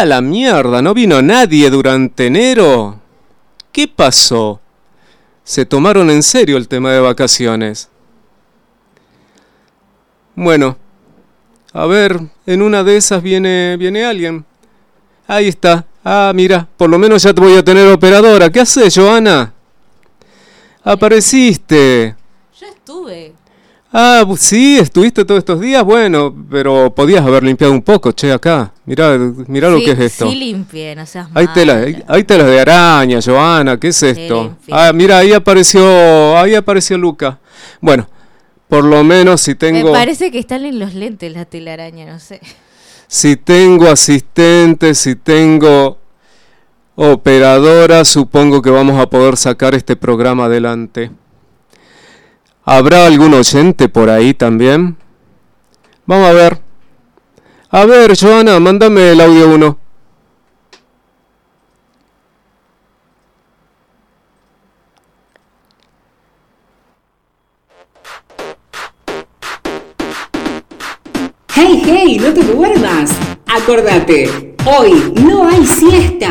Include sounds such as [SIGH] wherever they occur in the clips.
¡Ah, la mierda! ¿No vino nadie durante enero? ¿Qué pasó? Se tomaron en serio el tema de vacaciones. Bueno, a ver, en una de esas viene, viene alguien. Ahí está. Ah, mira, por lo menos ya te voy a tener operadora. ¿Qué haces, Joana? Apareciste. Ya estuve. Ah, sí, estuviste todos estos días, bueno, pero podías haber limpiado un poco, che, acá. Mirá, mirá lo que es esto. Sí, limpié, no seas hay telas, hay, telas de araña, Joana, ¿qué es esto? ah, mira, ahí apareció, ahí apareció Luca. Bueno, por lo menos si tengo... Me parece que están en los lentes la telaraña, no sé. Si tengo asistente, si tengo operadora, supongo que vamos a poder sacar este programa adelante. ¿Habrá algún oyente por ahí también? Vamos a ver. A ver, Joana, mándame el audio 1. Hey, hey, no te duermas. Acordate, hoy no hay siesta.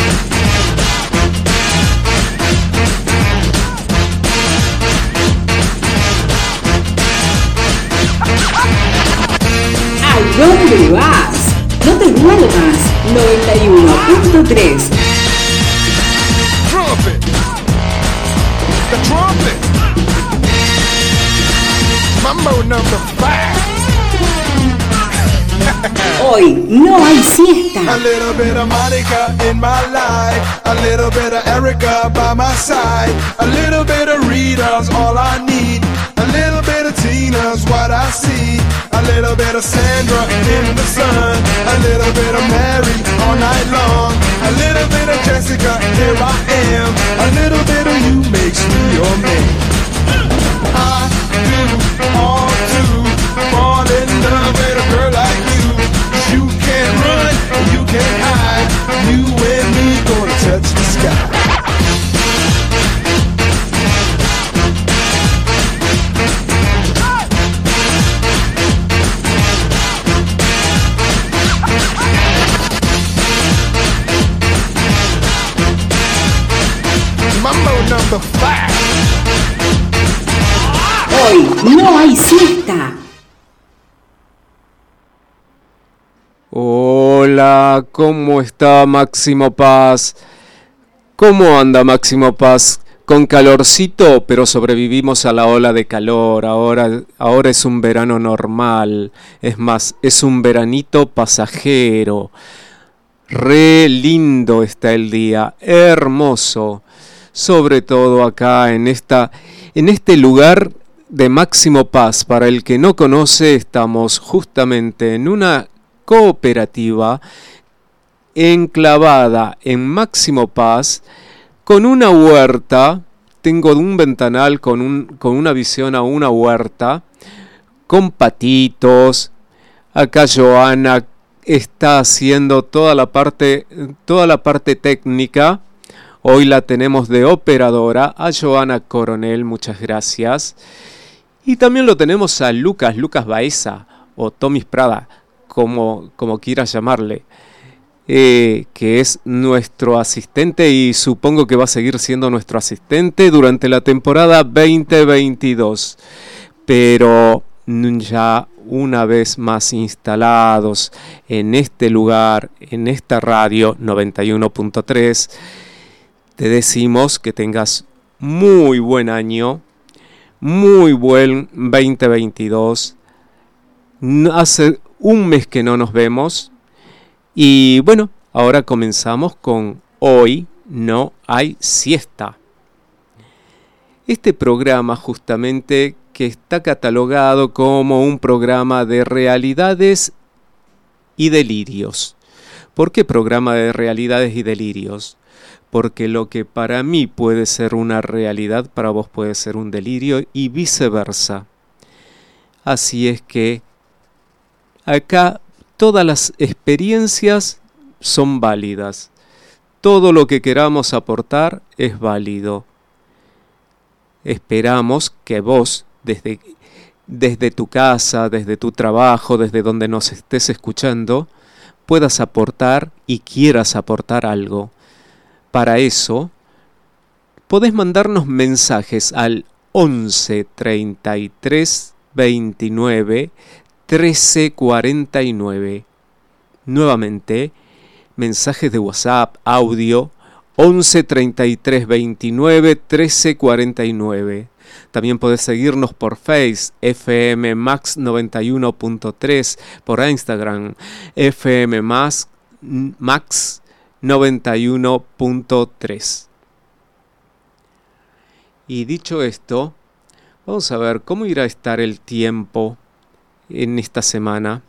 Dónde vas? No te duermas. 91.3 Trumpet. The trumpet. Mambo number five. Hoy no hay siesta. A little bit of Monica in my life. A little bit of Erica by my side. A little bit of Rita's all I need. A little bit of Tina's what I see. A little bit of Sandra in the sun. A little bit of Mary all night long. A little bit of Jessica, here I am. A little bit of you makes me your man. I do all to fall in love with a girl like you. You can't run, you can't hide. You and me gonna touch the sky. Hoy no hay siesta. Hola, ¿cómo está Máximo Paz? ¿Cómo anda Máximo Paz? Con calorcito, pero sobrevivimos a la ola de calor. Ahora, ahora es un verano normal. Es más, es un veranito pasajero. Re lindo está el día, hermoso, sobre todo acá en, esta, en este lugar de máximo paz. Para el que no conoce, estamos justamente en una cooperativa enclavada en máximo paz, con una huerta, tengo un ventanal con, un, con una visión a una huerta, con patitos, acá Joana está haciendo toda la parte, toda la parte técnica. Hoy la tenemos de operadora a Joana Coronel, muchas gracias. Y también lo tenemos a Lucas, Lucas Baeza o Tomis Prada, como, como quieras llamarle, eh, que es nuestro asistente y supongo que va a seguir siendo nuestro asistente durante la temporada 2022. Pero ya una vez más instalados en este lugar, en esta radio 91.3, te decimos que tengas muy buen año, muy buen 2022. Hace un mes que no nos vemos y bueno, ahora comenzamos con Hoy no hay siesta. Este programa justamente que está catalogado como un programa de realidades y delirios. ¿Por qué programa de realidades y delirios? Porque lo que para mí puede ser una realidad, para vos puede ser un delirio y viceversa. Así es que acá todas las experiencias son válidas. Todo lo que queramos aportar es válido. Esperamos que vos desde, desde tu casa, desde tu trabajo, desde donde nos estés escuchando, puedas aportar y quieras aportar algo. Para eso, podés mandarnos mensajes al 11 33 29 13 49. Nuevamente, mensajes de WhatsApp, audio 11 33 29 13 49. También puedes seguirnos por Face, FM Max 91.3, por Instagram, FM Max 91.3. Y dicho esto, vamos a ver cómo irá a estar el tiempo en esta semana.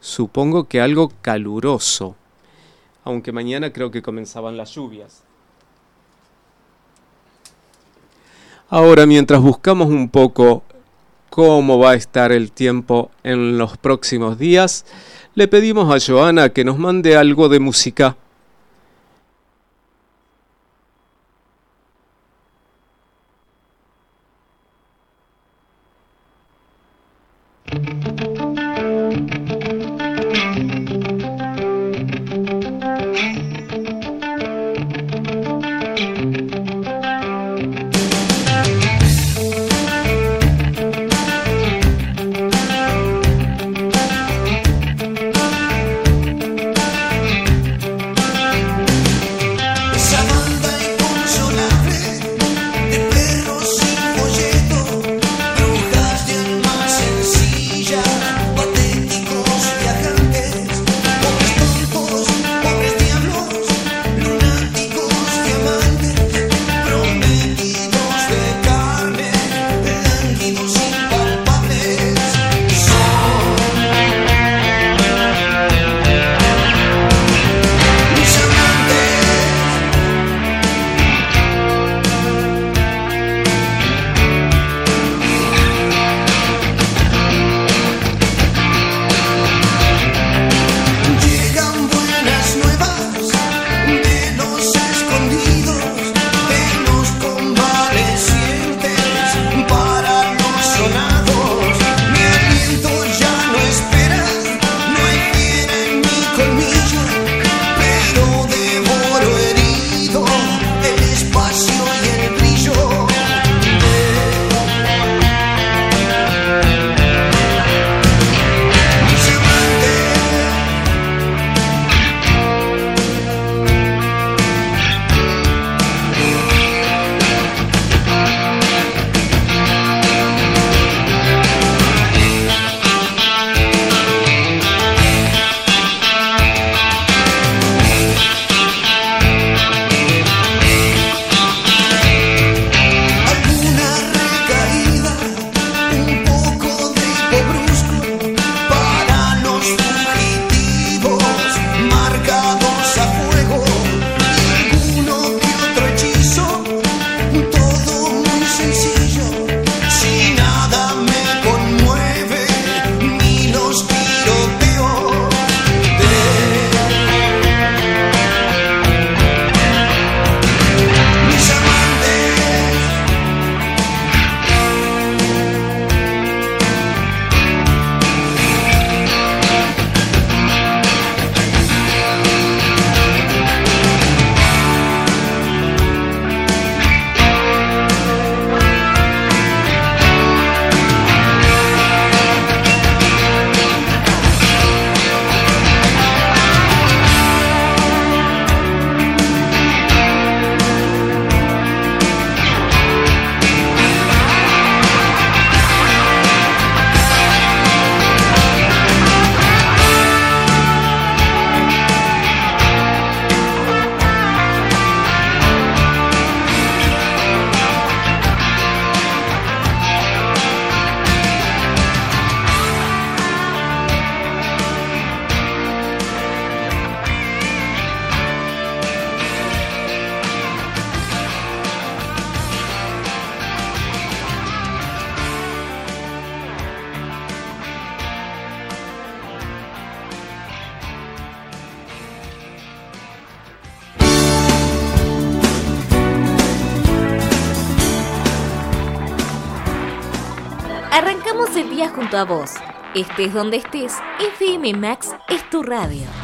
Supongo que algo caluroso, aunque mañana creo que comenzaban las lluvias. Ahora, mientras buscamos un poco cómo va a estar el tiempo en los próximos días, le pedimos a Joana que nos mande algo de música. A vos. Estés donde estés, FM Max es tu radio.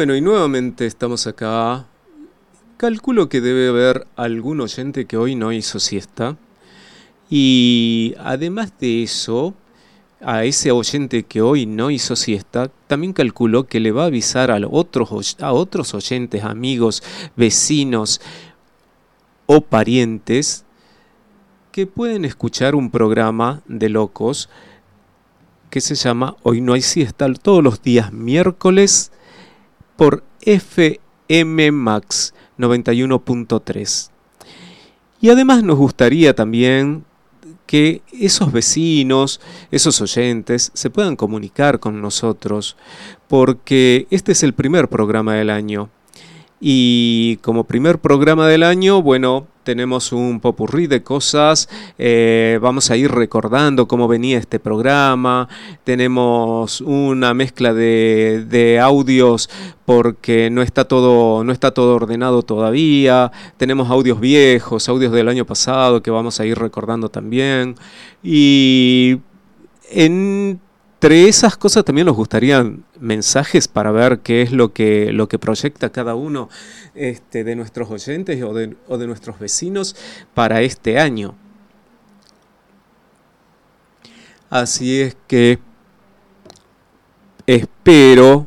Bueno, y nuevamente estamos acá. Calculo que debe haber algún oyente que hoy no hizo siesta. Y además de eso, a ese oyente que hoy no hizo siesta, también calculo que le va a avisar a otros, a otros oyentes, amigos, vecinos o parientes que pueden escuchar un programa de locos que se llama Hoy no hay siesta todos los días miércoles por FM Max 91.3. Y además nos gustaría también que esos vecinos, esos oyentes, se puedan comunicar con nosotros, porque este es el primer programa del año. Y como primer programa del año, bueno, tenemos un popurrí de cosas, eh, vamos a ir recordando cómo venía este programa, tenemos una mezcla de, de, audios porque no está, todo, no está todo ordenado todavía, tenemos audios viejos, audios del año pasado que vamos a ir recordando también. Y en entre esas cosas también nos gustarían mensajes para ver qué es lo que, lo que proyecta cada uno este, de nuestros oyentes o de, o de nuestros vecinos para este año. Así es que espero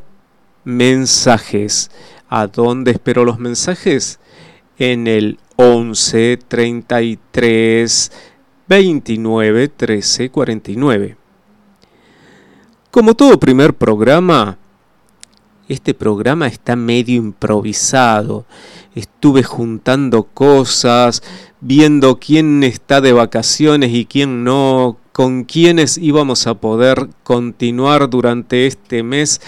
mensajes. ¿A dónde espero los mensajes? En el 11 33 29 13 49. Como todo primer programa, este programa está medio improvisado. Estuve juntando cosas, viendo quién está de vacaciones y quién no, con quiénes íbamos a poder continuar durante este mes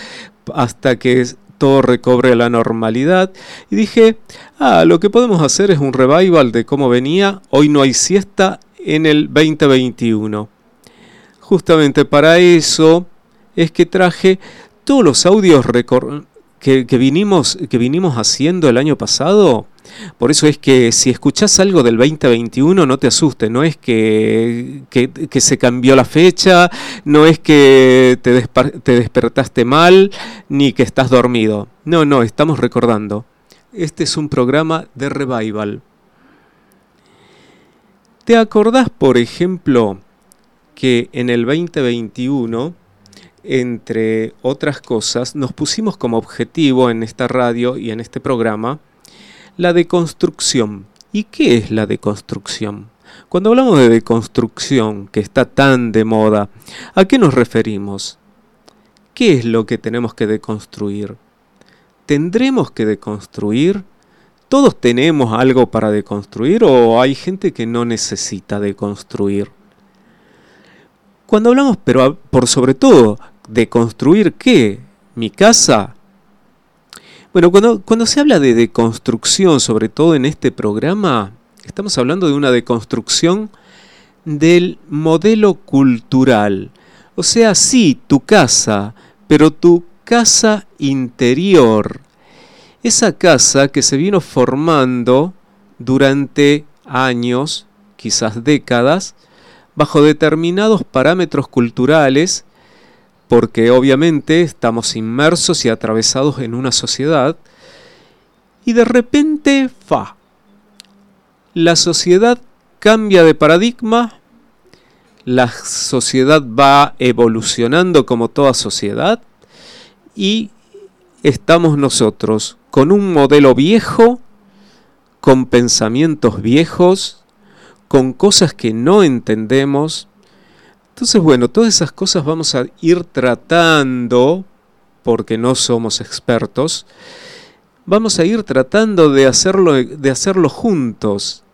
hasta que todo recobre la normalidad. Y dije, ah, lo que podemos hacer es un revival de cómo venía. Hoy no hay siesta en el 2021. Justamente para eso es que traje todos los audios que, vinimos, que vinimos haciendo el año pasado. Por eso es que si escuchás algo del 2021 no te asustes, no es que, que, se cambió la fecha, no es que te, te despertaste mal, ni que estás dormido. No, no, estamos recordando. Este es un programa de revival. ¿Te acordás, por ejemplo, que en el 2021 entre otras cosas, nos pusimos como objetivo en esta radio y en este programa la deconstrucción. ¿Y qué es la deconstrucción? Cuando hablamos de deconstrucción, que está tan de moda, ¿a qué nos referimos? ¿Qué es lo que tenemos que deconstruir? ¿Tendremos que deconstruir? ¿Todos tenemos algo para deconstruir o hay gente que no necesita deconstruir? Cuando hablamos, pero por sobre todo, ¿De construir qué? ¿Mi casa? Bueno, cuando, cuando se habla de deconstrucción, sobre todo en este programa, estamos hablando de una deconstrucción del modelo cultural. O sea, sí, tu casa, pero tu casa interior. Esa casa que se vino formando durante años, quizás décadas, bajo determinados parámetros culturales porque obviamente estamos inmersos y atravesados en una sociedad y de repente, fa, la sociedad cambia de paradigma, la sociedad va evolucionando como toda sociedad y estamos nosotros con un modelo viejo, con pensamientos viejos, con cosas que no entendemos, entonces, bueno, todas esas cosas vamos a ir tratando, porque no somos expertos, vamos a ir tratando de hacerlo, de hacerlo juntos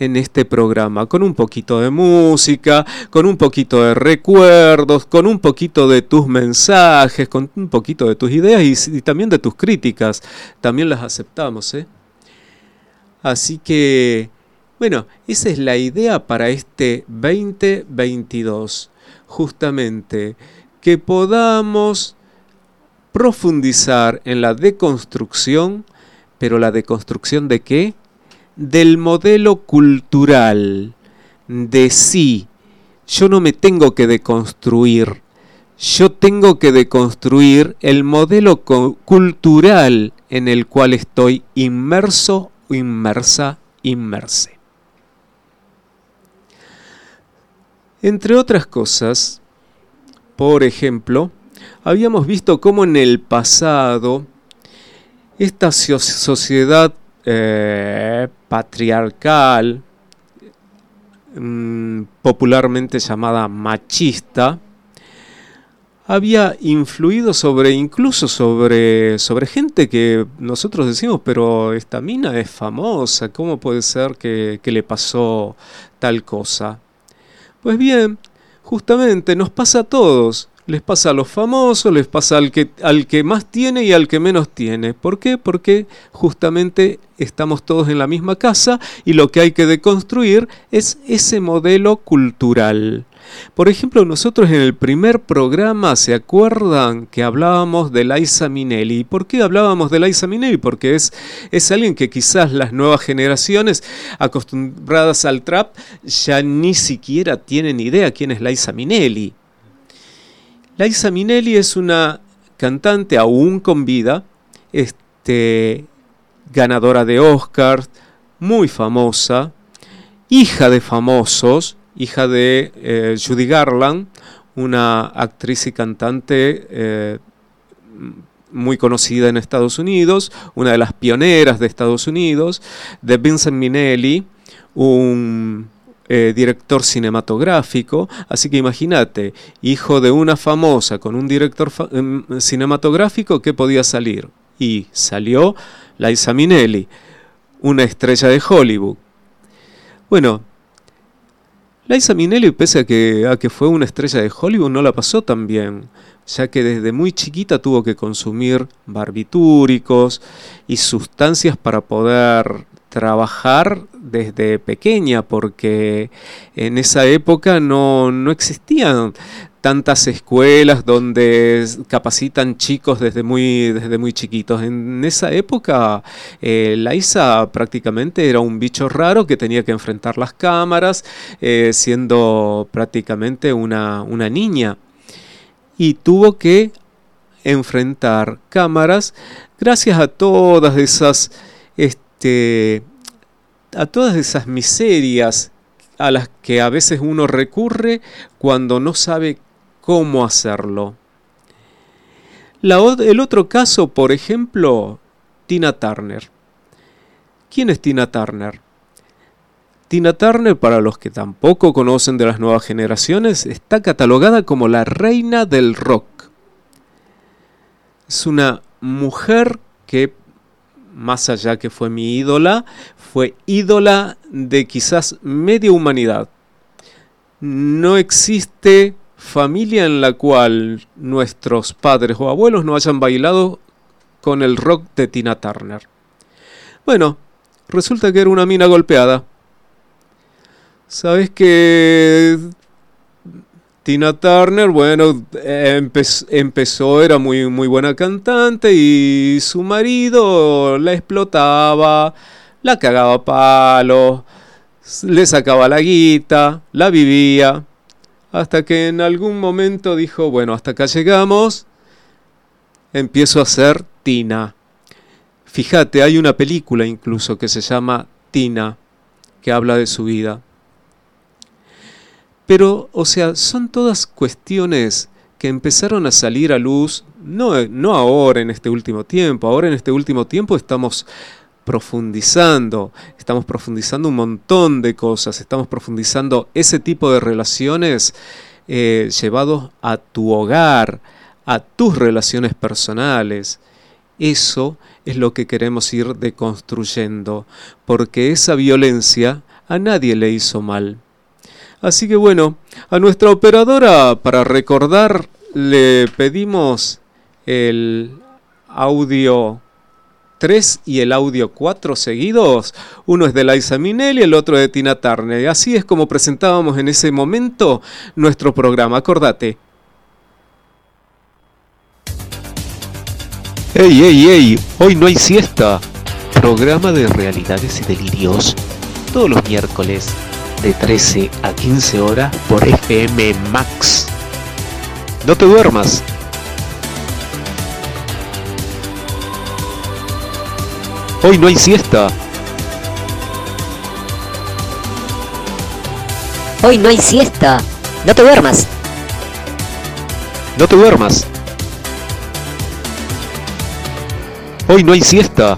en este programa, con un poquito de música, con un poquito de recuerdos, con un poquito de tus mensajes, con un poquito de tus ideas y, y también de tus críticas. También las aceptamos, ¿eh? Así que bueno, esa es la idea para este 2022, justamente, que podamos profundizar en la deconstrucción, pero la deconstrucción de qué? Del modelo cultural, de sí. Yo no me tengo que deconstruir, yo tengo que deconstruir el modelo cultural en el cual estoy inmerso, inmersa, inmerse. Entre otras cosas, por ejemplo, habíamos visto cómo en el pasado esta sociedad eh, patriarcal, mm, popularmente llamada machista, había influido sobre, incluso sobre, sobre gente que nosotros decimos, pero esta mina es famosa, ¿cómo puede ser que le pasó tal cosa? Pues bien, justamente nos pasa a todos. Les pasa a los famosos, les pasa al que, al que más tiene y al que menos tiene. ¿Por qué? Porque justamente estamos todos en la misma casa y lo que hay que deconstruir es ese modelo cultural. Por ejemplo, nosotros en el primer programa, ¿se acuerdan que hablábamos de Liza Minnelli? ¿Por qué hablábamos de Liza Minnelli? Porque es, es alguien que quizás las nuevas generaciones acostumbradas al trap ya ni siquiera tienen idea quién es Liza Minnelli. Liza Minnelli es una cantante aún con vida, este, ganadora de Oscars, muy famosa, hija de famosos, hija de eh, Judy Garland, una actriz y cantante eh, muy conocida en Estados Unidos, una de las pioneras de Estados Unidos, de Vincent Minnelli, un eh, director cinematográfico, así que imagínate, hijo de una famosa con un director em, cinematográfico, ¿qué podía salir? Y salió Liza Minnelli, una estrella de Hollywood. Bueno, Liza Minnelli, pese a que, a que fue una estrella de Hollywood, no la pasó tan bien, ya que desde muy chiquita tuvo que consumir barbitúricos y sustancias para poder trabajar desde pequeña, porque en esa época no, no existían tantas escuelas donde capacitan chicos desde muy, desde muy chiquitos. En esa época, eh, prácticamente era un bicho raro que tenía que enfrentar las cámaras, eh, siendo prácticamente una, una niña. Y tuvo que enfrentar cámaras gracias a todas esas este, a todas esas miserias a las que a veces uno recurre cuando no sabe cómo hacerlo. el otro caso, por ejemplo, Tina Turner. ¿Quién es Tina Turner? Tina Turner, para los que tampoco conocen de las nuevas generaciones, está catalogada como la reina del rock. Es una mujer que, más allá que fue mi ídola, fue ídola de quizás media humanidad. No existe familia en la cual nuestros padres o abuelos no hayan bailado con el rock de Tina Turner. Bueno, resulta que era una mina golpeada. Sabes que Tina Turner, bueno, empezó, era muy, muy buena cantante y su marido la explotaba, la cagaba palo, le sacaba la guita, la vivía hasta que en algún momento dijo, bueno, hasta acá llegamos, empiezo a ser Tina. Fíjate, hay una película incluso que se llama Tina, que habla de su vida. Pero, o sea, son todas cuestiones que empezaron a salir a luz, no, no ahora en este último tiempo, ahora en este último tiempo estamos profundizando, estamos profundizando un montón de cosas, estamos profundizando ese tipo de relaciones eh, llevados a tu hogar, a tus relaciones personales. Eso es lo que queremos ir deconstruyendo, porque esa violencia a nadie le hizo mal. Así que bueno, a nuestra operadora para recordar le pedimos el audio 3 y el audio 4 seguidos. Uno es de Liza y el otro de Tina Turner. Así es como presentábamos en ese momento nuestro programa. Acordate. ¡Ey, ey, ey! Hoy no hay siesta. Programa de realidades y delirios. Todos los miércoles de 13 a 15 horas por FM Max No te duermas. Hoy no hay siesta. Hoy no hay siesta. No te duermas. No te duermas. Hoy no hay siesta.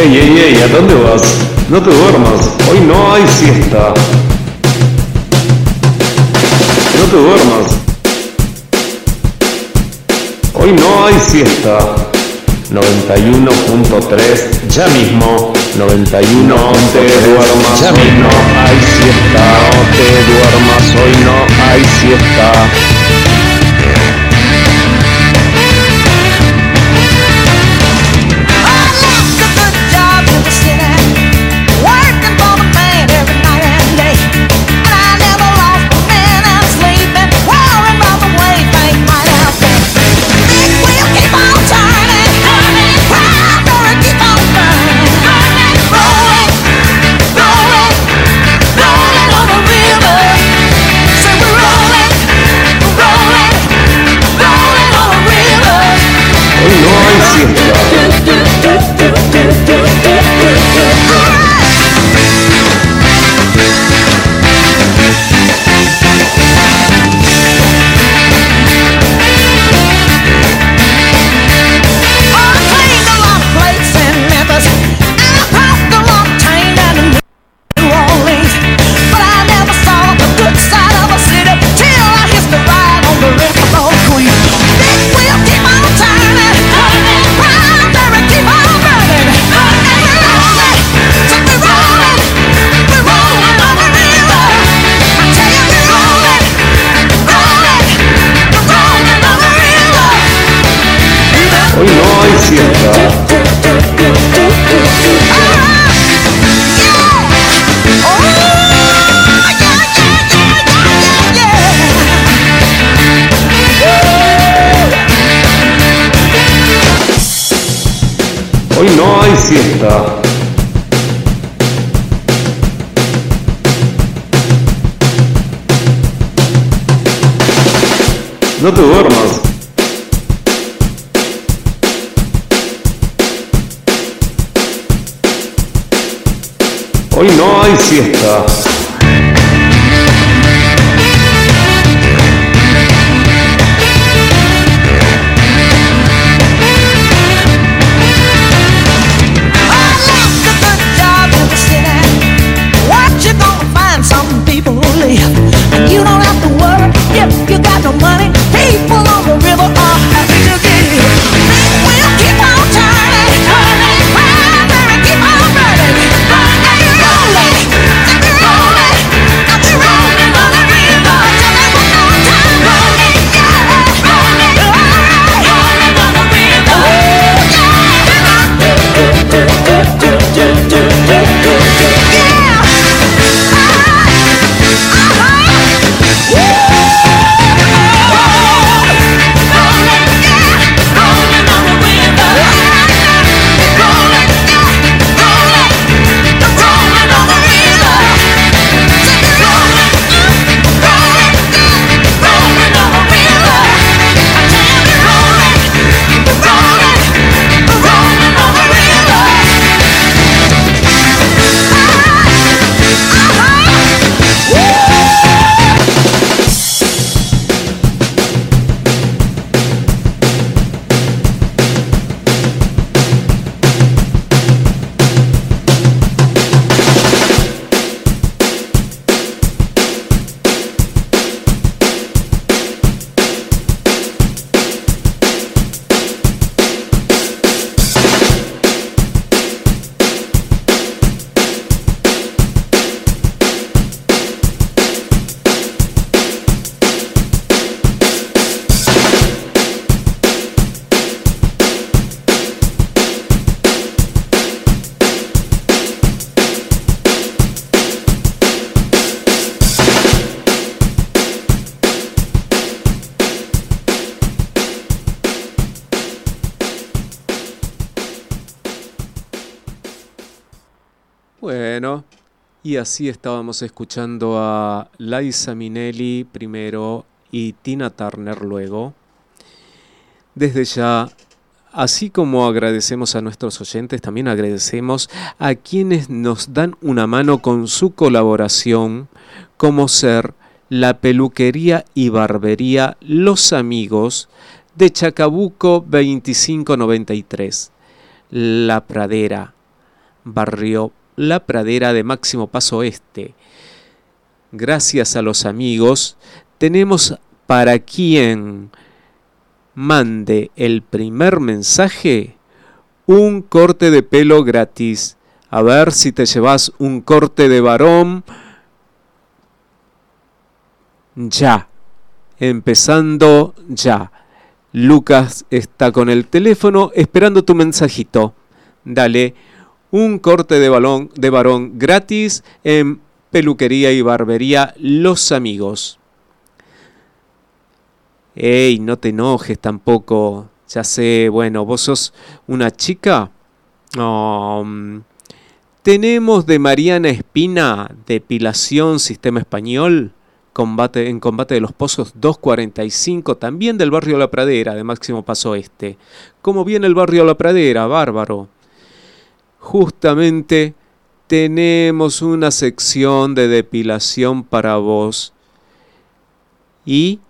Ey, ey, ey, ¿a dónde vas? No te duermas, hoy no hay siesta. No te duermas. Hoy no hay siesta. 91.3, ya mismo. 91, no te duermas, ya. No hay siesta. No te duermas, hoy no hay siesta. No así estábamos escuchando a Liza Minnelli primero y Tina Turner luego. Desde ya, así como agradecemos a nuestros oyentes, también agradecemos a quienes nos dan una mano con su colaboración, como ser la peluquería y barbería Los Amigos de Chacabuco 2593, La Pradera, barrio la pradera de Máximo Paso Este. Gracias a los amigos, tenemos para quien mande el primer mensaje un corte de pelo gratis. A ver si te llevas un corte de varón. Ya. Empezando ya. Lucas está con el teléfono esperando tu mensajito. Dale un corte de balón de varón gratis en peluquería y barbería Los Amigos. Ey, no te enojes tampoco. Ya sé, bueno, vos sos una chica. Um, tenemos de Mariana Espina, depilación, sistema español, combate, en combate de los pozos 245, también del barrio La Pradera, de Máximo Paso Este. ¿Cómo viene el barrio La Pradera? Bárbaro justamente tenemos una sección de depilación para vos y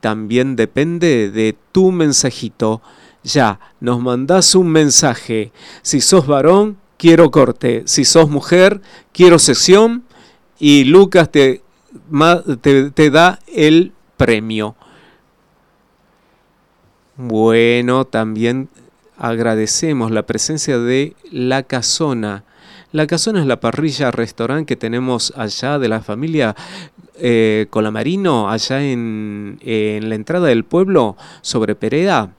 también depende de tu mensajito. Ya, nos mandás un mensaje. Si sos varón, quiero corte. Si sos mujer, quiero sesión. Y Lucas te, te, te da el premio. Bueno, también agradecemos la presencia de La Casona. La Casona es la parrilla restaurante que tenemos allá de la familia eh, Colamarino, allá en, en la entrada del pueblo, sobre Pereda.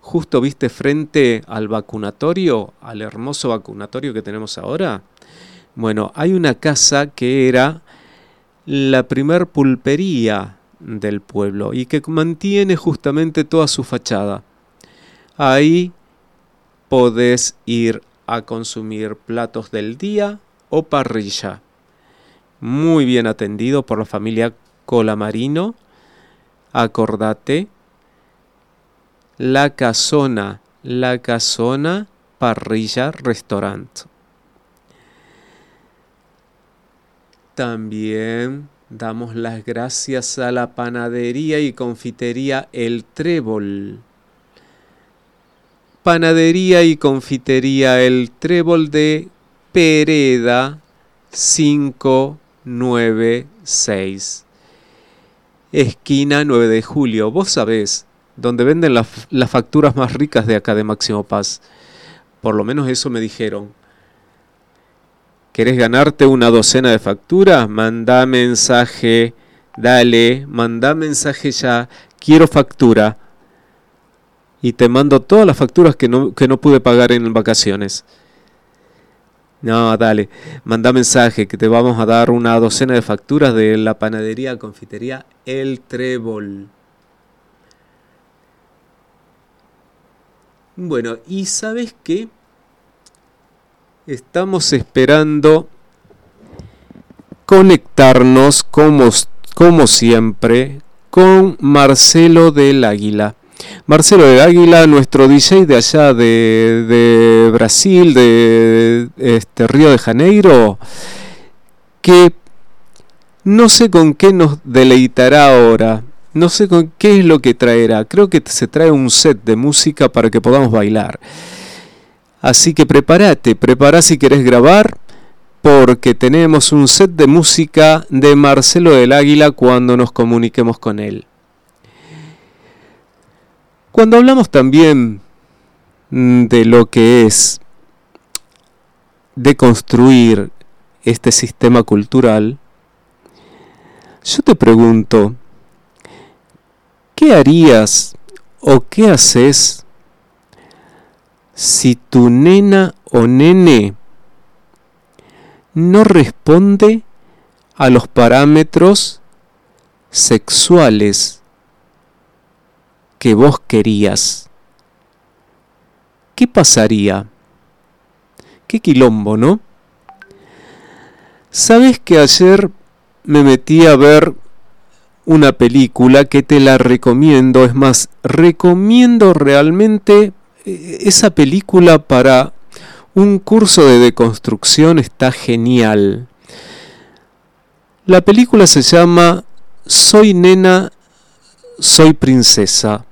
Justo viste frente al vacunatorio, al hermoso vacunatorio que tenemos ahora. Bueno, hay una casa que era la primer pulpería del pueblo y que mantiene justamente toda su fachada. Ahí podés ir a consumir platos del día o parrilla. Muy bien atendido por la familia Colamarino. Acordate. La Casona. La Casona Parrilla Restaurant. También damos las gracias a la panadería y confitería El Trébol. Panadería y confitería El Trébol de Pereda 596. Esquina 9 de julio. Vos sabés, donde venden las facturas más ricas de acá de Máximo Paz. Por lo menos eso me dijeron. ¿Querés ganarte una docena de facturas? Manda mensaje, dale, manda mensaje ya, quiero factura. Y te mando todas las facturas que no, que no pude pagar en vacaciones. No, dale, manda mensaje que te vamos a dar una docena de facturas de la panadería confitería El Trébol. Bueno, y sabes qué? Estamos esperando conectarnos como, como siempre con Marcelo del Águila. Marcelo del Águila, nuestro DJ de allá de, Brasil, de este Río de Janeiro, que no sé con qué nos deleitará ahora, no sé con qué es lo que traerá. Creo que se trae un set de música para que podamos bailar. Así que prepárate, prepara si querés grabar, porque tenemos un set de música de Marcelo del Águila cuando nos comuniquemos con él. Cuando hablamos también mm, de lo que es deconstruir este sistema cultural, yo te pregunto, ¿qué harías o qué haces si tu nena o nene no responde a los parámetros sexuales que vos querías, ¿qué pasaría? Qué quilombo, ¿no? Sabes que ayer me metí a ver una película que te la recomiendo, es más, recomiendo realmente esa película para un curso de deconstrucción está genial. La película se llama Soy nena, soy princesa.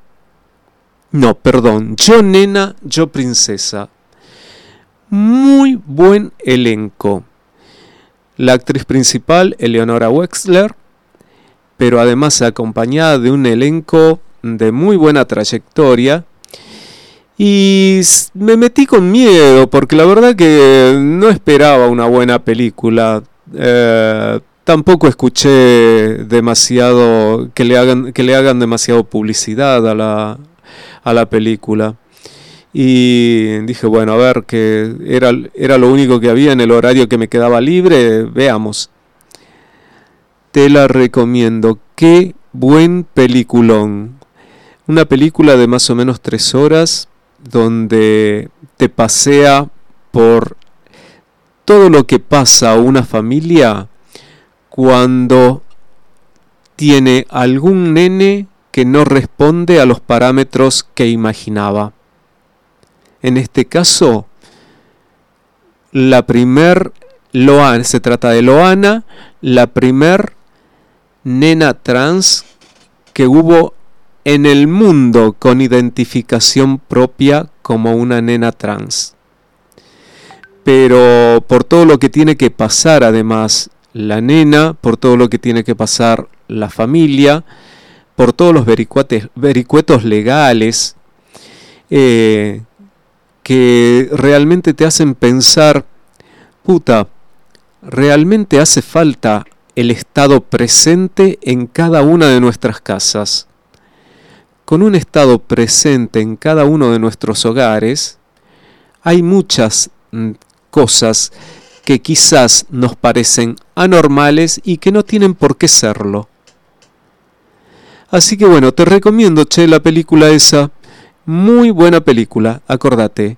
No, perdón, yo nena, yo princesa. Muy buen elenco. La actriz principal, Eleonora Wexler, pero además acompañada de un elenco de muy buena trayectoria y me metí con miedo, porque la verdad que no esperaba una buena película. Eh, tampoco escuché demasiado que le hagan, que le hagan demasiado publicidad a la, a la película. Y dije, bueno, a ver, que era, era lo único que había en el horario que me quedaba libre, veamos. Te la recomiendo, qué buen peliculón. Una película de más o menos tres horas, donde te pasea por todo lo que pasa a una familia cuando tiene algún nene que no responde a los parámetros que imaginaba. En este caso, la primer Loana, se trata de Loana, la primer nena trans que hubo en el mundo con identificación propia como una nena trans. Pero por todo lo que tiene que pasar además la nena, por todo lo que tiene que pasar la familia, por todos los vericuetos legales eh, que realmente te hacen pensar, puta, realmente hace falta el Estado presente en cada una de nuestras casas con un Estado presente en cada uno de nuestros hogares, hay muchas mm, cosas que quizás nos parecen anormales y que no tienen por qué serlo. Así que bueno, te recomiendo, che, la película esa. Muy buena película, acordate.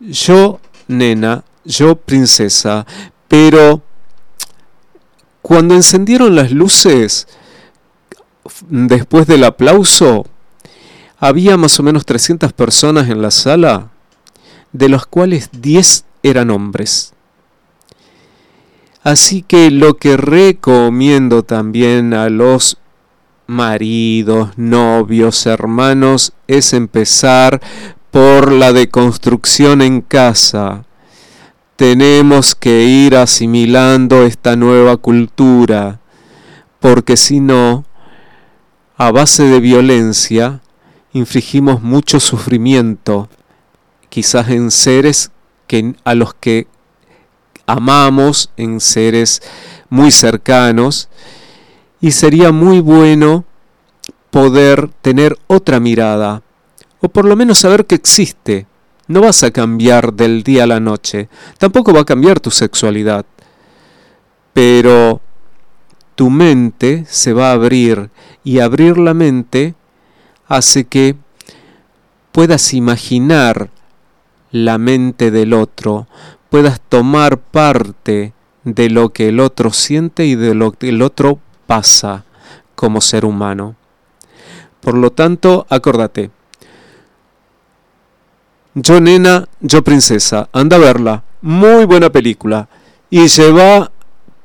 Yo nena, yo princesa, pero cuando encendieron las luces, después del aplauso, había más o menos 300 personas en la sala, de los cuales 10 eran hombres. Así que lo que recomiendo también a los maridos, novios, hermanos, es empezar por la deconstrucción en casa. Tenemos que ir asimilando esta nueva cultura, porque si no, a base de violencia, infligimos mucho sufrimiento, quizás en seres que, a los que amamos, en seres muy cercanos, y sería muy bueno poder tener otra mirada, o por lo menos saber que existe. No vas a cambiar del día a la noche, tampoco va a cambiar tu sexualidad, pero tu mente se va a abrir y abrir la mente hace que puedas imaginar la mente del otro, puedas tomar parte de lo que el otro siente y de lo que el otro pasa como ser humano. Por lo tanto, acordate. Yo nena, yo princesa. Anda a verla. Muy buena película. Y lleva,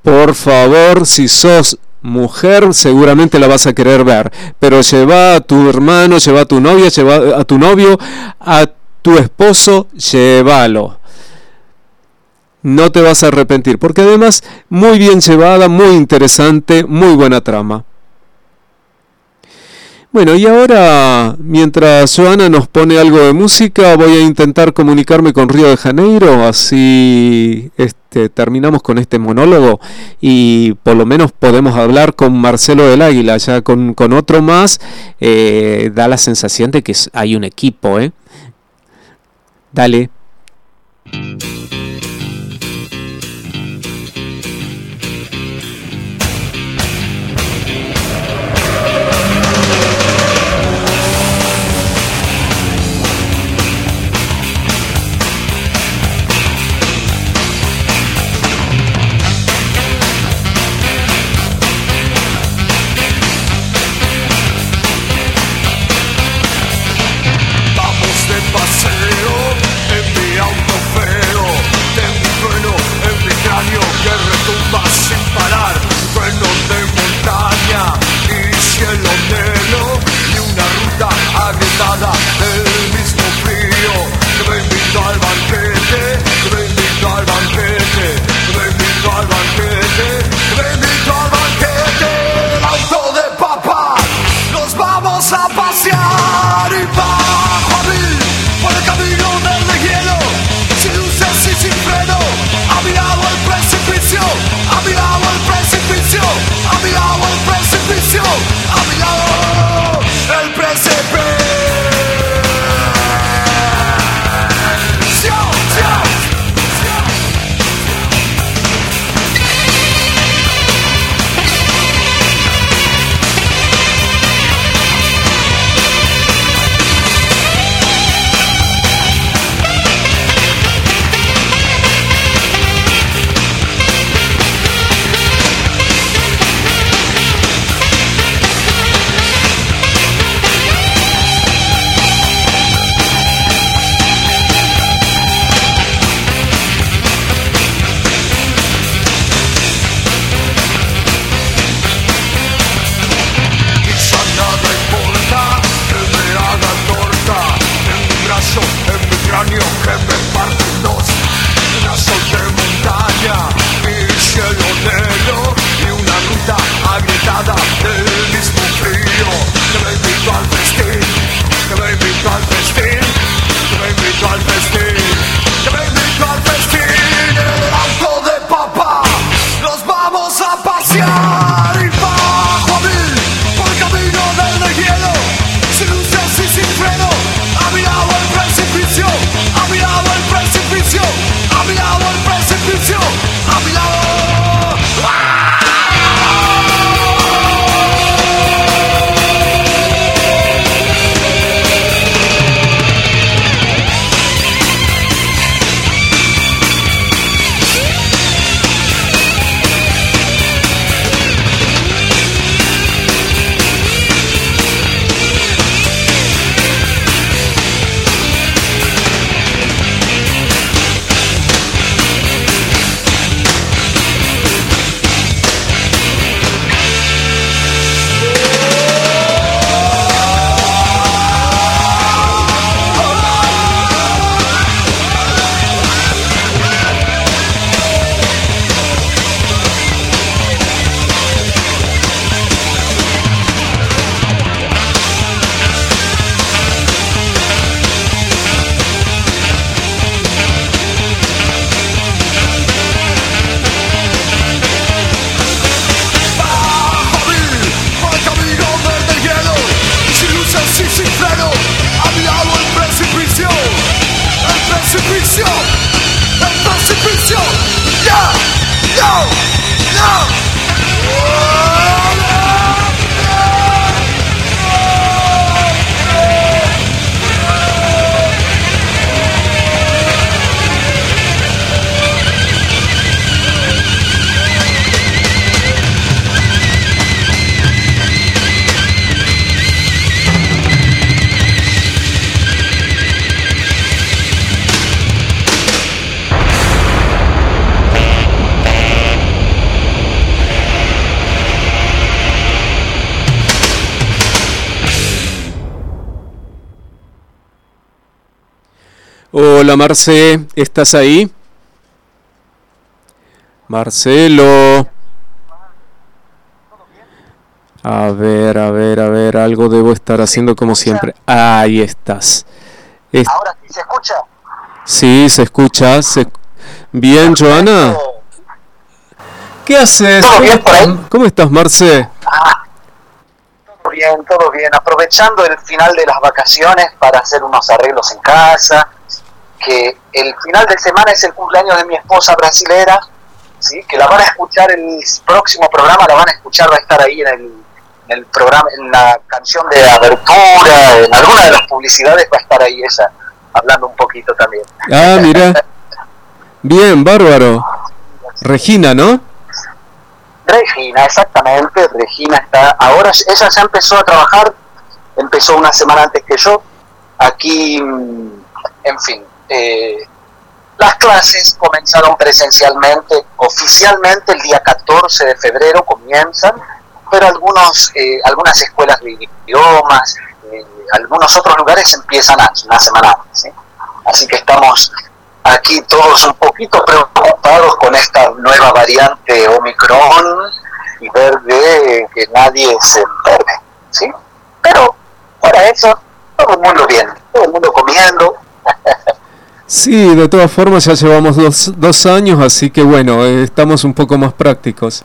por favor, si sos mujer, seguramente la vas a querer ver. Pero lleva a tu hermano, lleva a tu novia, lleva a tu novio, a tu esposo, llévalo no te vas a arrepentir, porque además muy bien llevada, muy interesante, muy buena trama. Bueno, y ahora, mientras Joana nos pone algo de música, voy a intentar comunicarme con Río de Janeiro, así este, terminamos con este monólogo y por lo menos podemos hablar con Marcelo del Águila, ya con, otro más, eh, da la sensación de que hay un equipo, ¿eh? Dale. Hola Marce, ¿estás ahí? Marcelo. A ver, a ver, a ver, algo debo estar haciendo como siempre. Ahí estás. Ahora sí se escucha. Sí, se escucha. Bien, Joana. ¿Qué haces? ¿Todo bien por ahí? ¿Cómo estás, Marce? Ah, todo bien, todo bien. Aprovechando el final de las vacaciones para hacer unos arreglos en casa que el final de semana es el cumpleaños de mi esposa brasilera, ¿sí? que la van a escuchar el próximo programa, la van a escuchar, va a estar ahí en el, programa, en la canción de abertura, en alguna de las publicidades va a estar ahí ella, hablando un poquito también. Ah, mira. Bien, bárbaro. Regina, ¿no? Regina, exactamente. Regina está. Ahora ella ya empezó a trabajar, empezó una semana antes que yo. Aquí, mm, en fin, eh, las clases comenzaron presencialmente, oficialmente el día 14 de febrero comienzan, pero algunos, eh, algunas escuelas de idiomas, eh, algunos otros lugares empiezan una semana antes. Así que estamos aquí todos un poquito preocupados con esta nueva variante Omicron y ver de que nadie se enferme. ¿sí? Pero fuera eso, todo el mundo bien, todo el mundo comiendo. [LAUGHS] Sí, de todas formas ya llevamos dos, dos años, así que bueno, eh, estamos un poco más prácticos.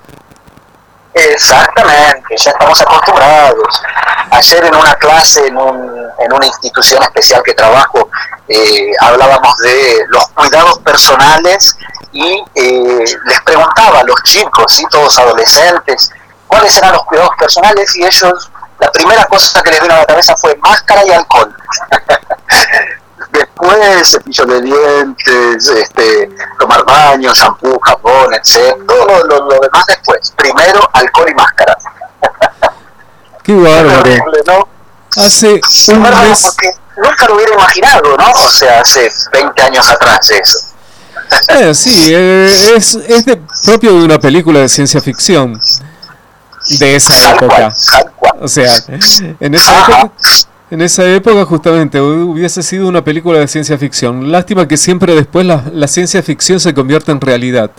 Exactamente, ya estamos acostumbrados. Ayer en una clase en, un, en una institución especial que trabajo, eh, hablábamos de los cuidados personales y eh, les preguntaba a los chicos, y todos adolescentes, cuáles eran los cuidados personales y ellos, la primera cosa que les vino a la cabeza fue máscara y alcohol. [LAUGHS] Después cepillo de dientes, este, tomar baño, shampoo, jabón, etc. Todo lo, demás después. Primero alcohol y máscara. [LAUGHS] Qué bárbaro. ¿no? Hace un mes... nunca lo hubiera imaginado, ¿no? O sea, hace 20 años atrás eso. Eh, sí, eh, es, es de, propio de una película de ciencia ficción de esa época. O sea, en esa época en esa época justamente hubiese sido una película de ciencia ficción. Lástima que siempre después la, la ciencia ficción se convierte en realidad.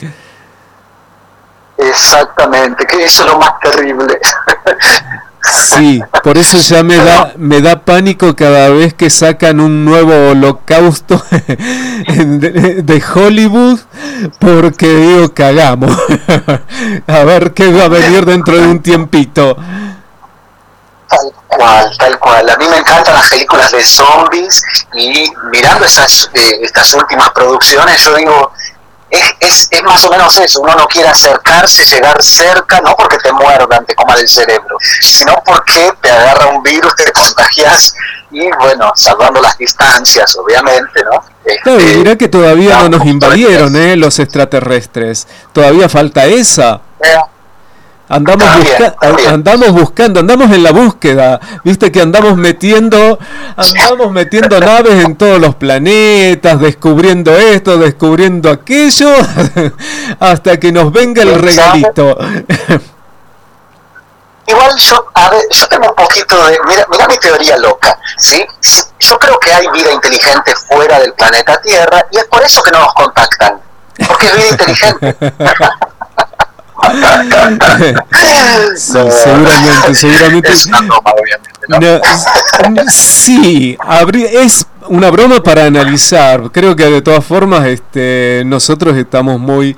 Exactamente, que eso es lo más terrible. [LAUGHS] Sí, por eso ya me da, me da pánico cada vez que sacan un nuevo holocausto [LAUGHS] de, de Hollywood, porque digo, cagamos. [LAUGHS] A ver qué va a venir dentro de un tiempito. Tal cual, tal cual. A mí me encantan las películas de zombies y mirando esas, eh, estas últimas producciones, yo digo, es, es, más o menos eso, uno no quiere acercarse, llegar cerca, no porque te muerdan, te coma del cerebro, sino porque te agarra un virus, te [LAUGHS] contagias y bueno, salvando las distancias, obviamente, ¿no? Este, mira que todavía no, nos invadieron, ¿eh? Los extraterrestres, todavía falta esa. Andamos, andamos buscando, andamos en la búsqueda, viste que andamos metiendo, andamos metiendo [LAUGHS] naves en todos los planetas, descubriendo esto, descubriendo aquello, [LAUGHS] hasta que nos venga el regalito. [LAUGHS] Igual yo, a ver, yo tengo un poquito de, mira, mira mi teoría loca, ¿sí? Yo creo que hay vida inteligente fuera del planeta Tierra y es por eso que no nos contactan, porque es vida inteligente. [LAUGHS] seguramente, seguramente. sí, es una broma para analizar. Creo que de todas formas, este, nosotros estamos muy,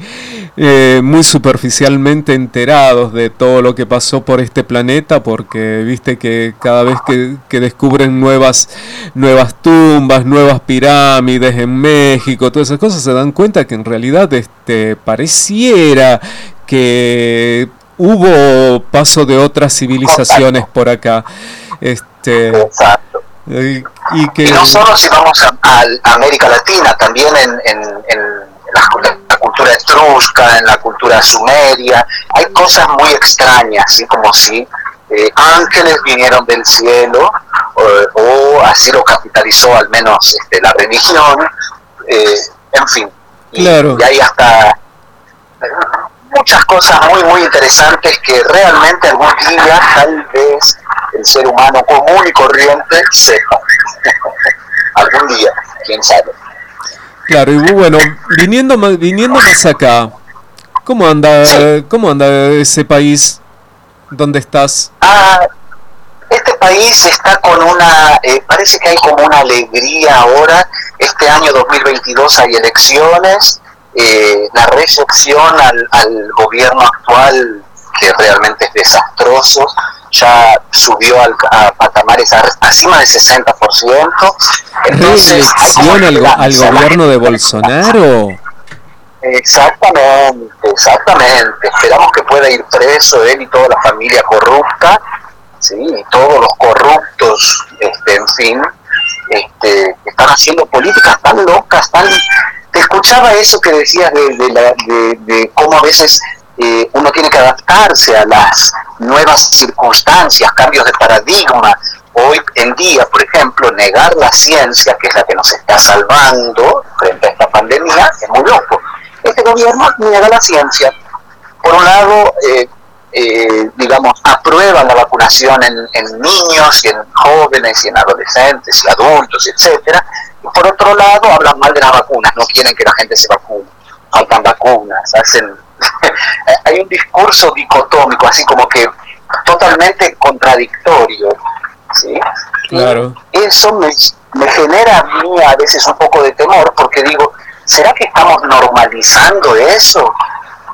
eh, muy superficialmente enterados de todo lo que pasó por este planeta, porque viste que cada vez que, que descubren nuevas, nuevas tumbas, nuevas pirámides en México, todas esas cosas, se dan cuenta que en realidad este, pareciera que hubo paso de otras civilizaciones por acá. Este, Exacto. y, que, y no solo si vamos a, América Latina, también en, en, la, cultura etrusca, en la cultura sumeria, hay cosas muy extrañas, así como si eh, ángeles vinieron del cielo, o, así lo capitalizó al menos este, la religión, eh, en fin. Claro. Y, hay hasta muchas cosas muy, muy interesantes que realmente algún día tal vez el ser humano común y corriente sepa. [LAUGHS] algún día, quién sabe. Claro, y bueno, viniendo más, viniendo más acá, ¿cómo anda, cómo anda ese país donde estás? Ah, este país está con una, eh, parece que hay como una alegría ahora. Este año 2022 hay elecciones. Eh, la recepción al, al, gobierno actual, que realmente es desastroso, ya subió al, a patamares a, más del 60%. Entonces, ¿Reelección al, al gobierno de Bolsonaro? Exactamente, exactamente. Esperamos que pueda ir preso él y toda la familia corrupta, sí, y todos los corruptos, este, en fin, este, están haciendo políticas tan locas, tan... Escuchaba eso que decías de, cómo a veces eh, uno tiene que adaptarse a las nuevas circunstancias, cambios de paradigma. Hoy en día, por ejemplo, negar la ciencia, que es la que nos está salvando frente a esta pandemia, es muy loco este gobierno niega la ciencia. Por un lado, eh, eh, digamos, aprueban la vacunación en, niños y en jóvenes y en adolescentes y adultos, etcétera. Por otro lado, hablan mal de las vacunas, no quieren que la gente se vacune. Faltan vacunas, hacen... [LAUGHS] Hay un discurso dicotómico, así como que totalmente contradictorio. ¿sí? Claro. eso me, me genera a mí a veces un poco de temor, porque digo, ¿será que estamos normalizando eso?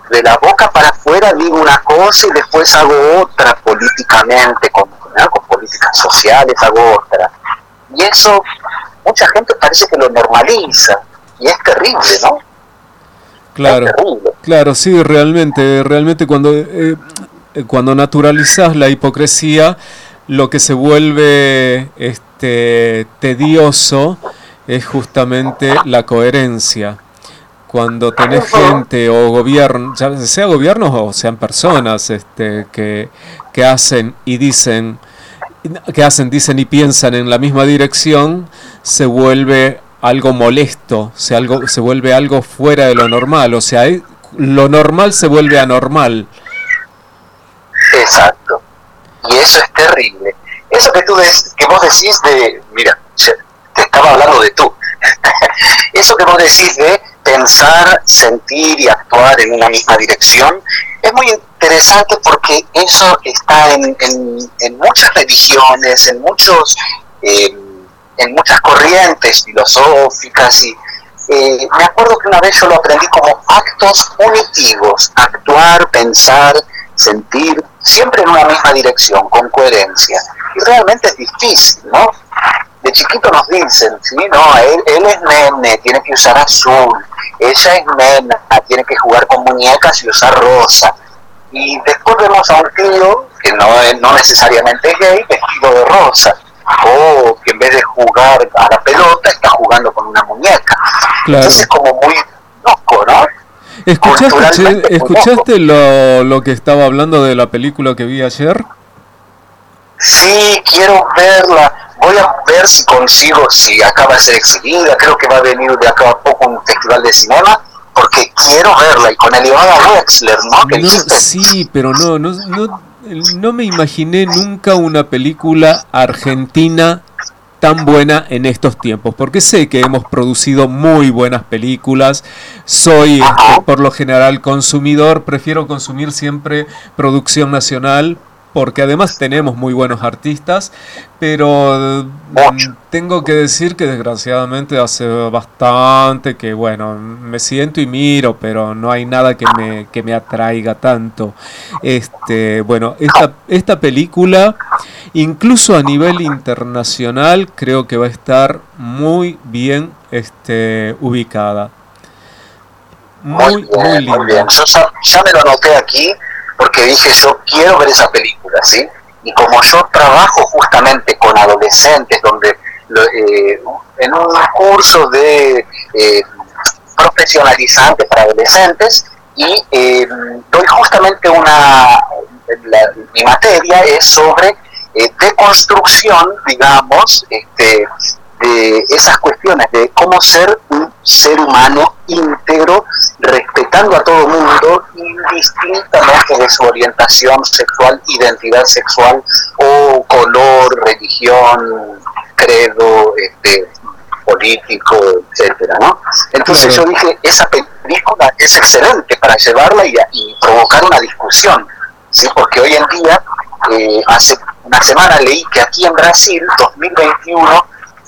De la boca para afuera digo una cosa y después hago otra políticamente, con, con políticas sociales hago otra. Y eso mucha gente parece que lo normaliza y es terrible, ¿no? Claro, claro, sí, realmente, realmente cuando, eh, cuando naturalizas la hipocresía, lo que se vuelve este, tedioso es justamente la coherencia. Cuando tenés gente o gobierno, ya sea gobiernos o sean personas este, que, que hacen y dicen, que hacen, dicen y piensan en la misma dirección, se vuelve algo molesto, se, algo, se vuelve algo fuera de lo normal, o sea, lo normal se vuelve anormal. Exacto. Y eso es terrible. Eso que tú que vos decís de, mira, te estaba hablando de tú. [LAUGHS] Eso que vos decís de pensar, sentir y actuar en una misma dirección es muy interesante porque eso está en, en, muchas religiones, en muchos eh, en muchas corrientes filosóficas y eh, me acuerdo que una vez yo lo aprendí como actos unitivos, actuar, pensar, sentir, siempre en una misma dirección, con coherencia. Y realmente es difícil, ¿no? de chiquito nos dicen, ¿sí? No, él, él es nene, tiene que usar azul, ella es nena, tiene que jugar con muñecas y usar rosa. Y después vemos a un tío, que no, no necesariamente es gay, vestido de rosa, o que en vez de jugar a la pelota está jugando con una muñeca. Entonces es como muy loco, ¿no? ¿Escuchaste, ¿escuchaste lo, lo que estaba hablando de la película que vi ayer? Sí, quiero verla. Voy a ver si consigo, si acaba de ser exhibida, creo que va a venir de acá a poco un festival de cinema, porque quiero verla, y con Eliana Wexler, ¿no? sí, pero no, no, no, no me imaginé nunca una película argentina tan buena en estos tiempos, porque sé que hemos producido muy buenas películas, soy este, por lo general consumidor, prefiero consumir siempre producción nacional porque además tenemos muy buenos artistas, pero mm, tengo que decir que desgraciadamente hace bastante que, bueno, me siento y miro, pero no hay nada que me, que me atraiga tanto. Este, bueno, esta, esta película, incluso a nivel internacional, creo que va a estar muy bien este, ubicada. Muy, muy, lindo. Muy bien. Yo ya, me lo anoté aquí porque dije, yo quiero ver esa película, ¿sí? Y como yo trabajo justamente con adolescentes, donde eh, en un curso de eh, profesionalizante para adolescentes, y eh, doy justamente una, mi materia es sobre eh, deconstrucción, digamos, este, de esas cuestiones de cómo ser un ser humano íntegro, respetando a todo mundo, indistintamente de su orientación sexual, identidad sexual o color, religión, credo, este, político, etcétera, ¿no? Entonces yo dije, esa película es excelente para llevarla y, y provocar una discusión, ¿sí? Porque hoy en día, eh, hace una semana leí que aquí en Brasil, 2021,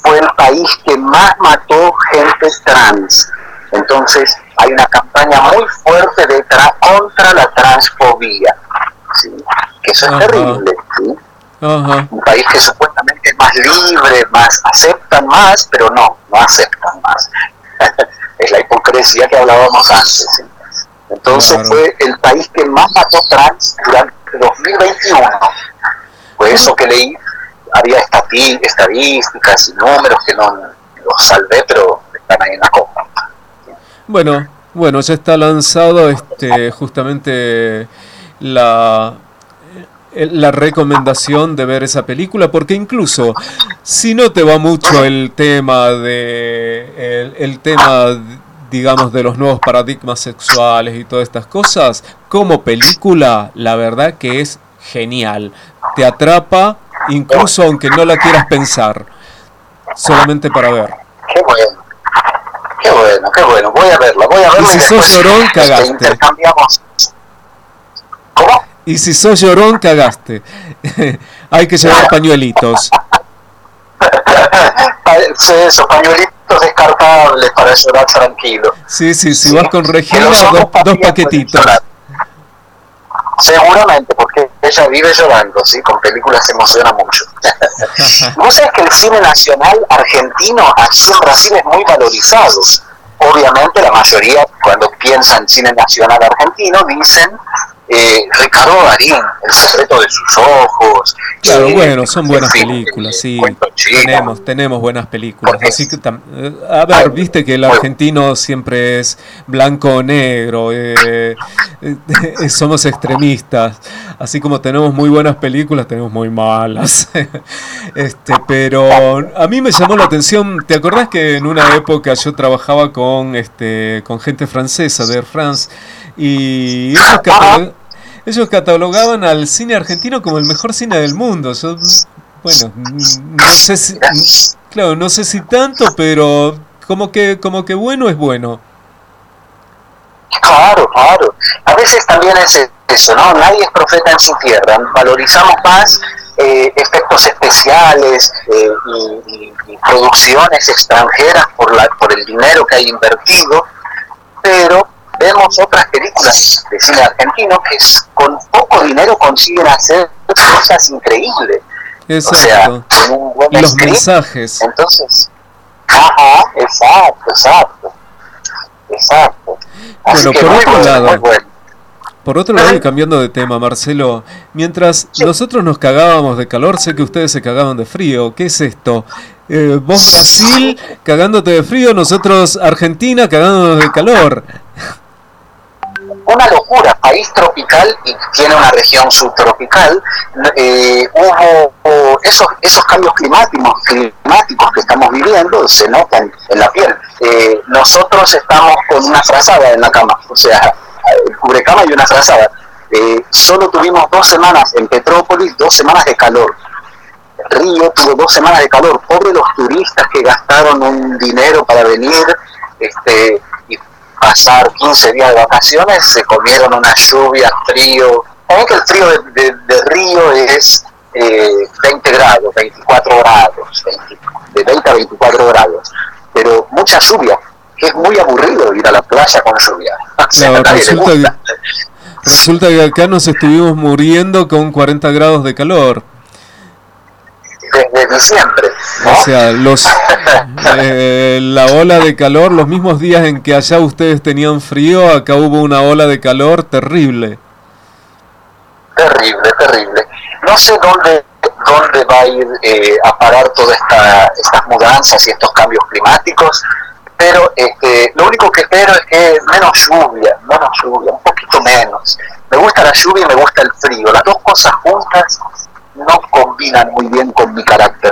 fue el país que más mató gente trans. Entonces hay una campaña muy fuerte de contra la transfobia, ¿sí? que eso es terrible. ¿sí? Un país que supuestamente es más libre, más aceptan más, pero no, no aceptan más. [LAUGHS] es la hipocresía que hablábamos antes. Entonces fue el país que más mató trans durante 2021. Fue eso que leí. Había estadísticas y números que no los salvé, pero están ahí en la copa. Bueno, bueno, ya está lanzado este justamente la la recomendación de ver esa película porque incluso si no te va mucho el tema de el, tema digamos de los nuevos paradigmas sexuales y todas estas cosas como película la verdad que es genial te atrapa incluso aunque no la quieras pensar solamente para ver qué bueno qué bueno qué bueno voy a verla voy a verla y si sos llorón cagaste ¿Cómo? Y si sos llorón, cagaste. [LAUGHS] Hay que llevar pañuelitos. [LAUGHS] Sí, esos pañuelitos descartables para llorar tranquilo. Sí, sí, si vas con Regina, dos, paquetitos. Seguramente, porque ella vive llorando, ¿sí? Con películas se emociona mucho. [LAUGHS] Vos sabés que el cine nacional argentino aquí en Brasil es muy valorizado. Obviamente la mayoría, cuando piensan cine nacional argentino, dicen eh, Ricardo Darín, El secreto de sus ojos. Claro, eh, bueno, son buenas películas, sí. Tenemos, tenemos buenas películas. Así que, eh, a ver, viste que el argentino siempre es blanco o negro, [LAUGHS] eh, somos extremistas. Así como tenemos muy buenas películas, tenemos muy malas. [LAUGHS] este, pero a mí me llamó la atención, ¿te acordás que en una época yo trabajaba con, este, con gente francesa de Air France? Y ellos, [LAUGHS] ellos catalogaban al cine argentino como el mejor cine del mundo. Yo, bueno, no sé si, claro, no sé si tanto, pero como que, como que bueno es bueno. Claro, claro. A veces también es eso, ¿no? Nadie es profeta en su tierra. Valorizamos más eh, efectos especiales eh, y, y, producciones extranjeras por, la, por el dinero que hay invertido, pero vemos otras películas de cine argentino que con poco dinero consiguen hacer cosas increíbles. Exacto. O sea, con un buen Los mensajes. Entonces, ajá, exacto, exacto. Exacto. bueno, por otro lado, por otro lado, y cambiando de tema, Marcelo, mientras nosotros nos cagábamos de calor, sé que ustedes se cagaban de frío. ¿Qué es esto? Eh, vos Brasil cagándote de frío, nosotros Argentina cagándonos de calor una locura, país tropical y tiene una región subtropical, eh, hubo esos, esos cambios climáticos, climáticos que estamos viviendo se notan en la piel. Eh, nosotros estamos con una frazada en la cama, o sea, el cubrecama y una frazada. Eh, solo tuvimos dos semanas en Petrópolis, dos semanas de calor. Río tuvo dos semanas de calor. Pobre los turistas que gastaron un dinero para venir, este, pasar 15 días de vacaciones, se comieron una lluvia, frío. Saben que el frío de, Río es 20 eh, grados, 24 grados, de 20 a 24 grados, pero mucha lluvia, es muy aburrido ir a la playa con lluvia. [LAUGHS] resulta, que, resulta que acá nos estuvimos muriendo con 40 grados de calor. Desde diciembre. O sea, los, eh, la ola de calor, los mismos días en que allá ustedes tenían frío, acá hubo una ola de calor terrible. Terrible, terrible. No sé dónde, dónde va a ir eh, a parar todas esta, estas mudanzas y estos cambios climáticos, pero este, lo único que espero es que menos lluvia, menos lluvia, un poquito menos. Me gusta la lluvia y me gusta el frío. Las dos cosas juntas no combinan muy bien con mi carácter.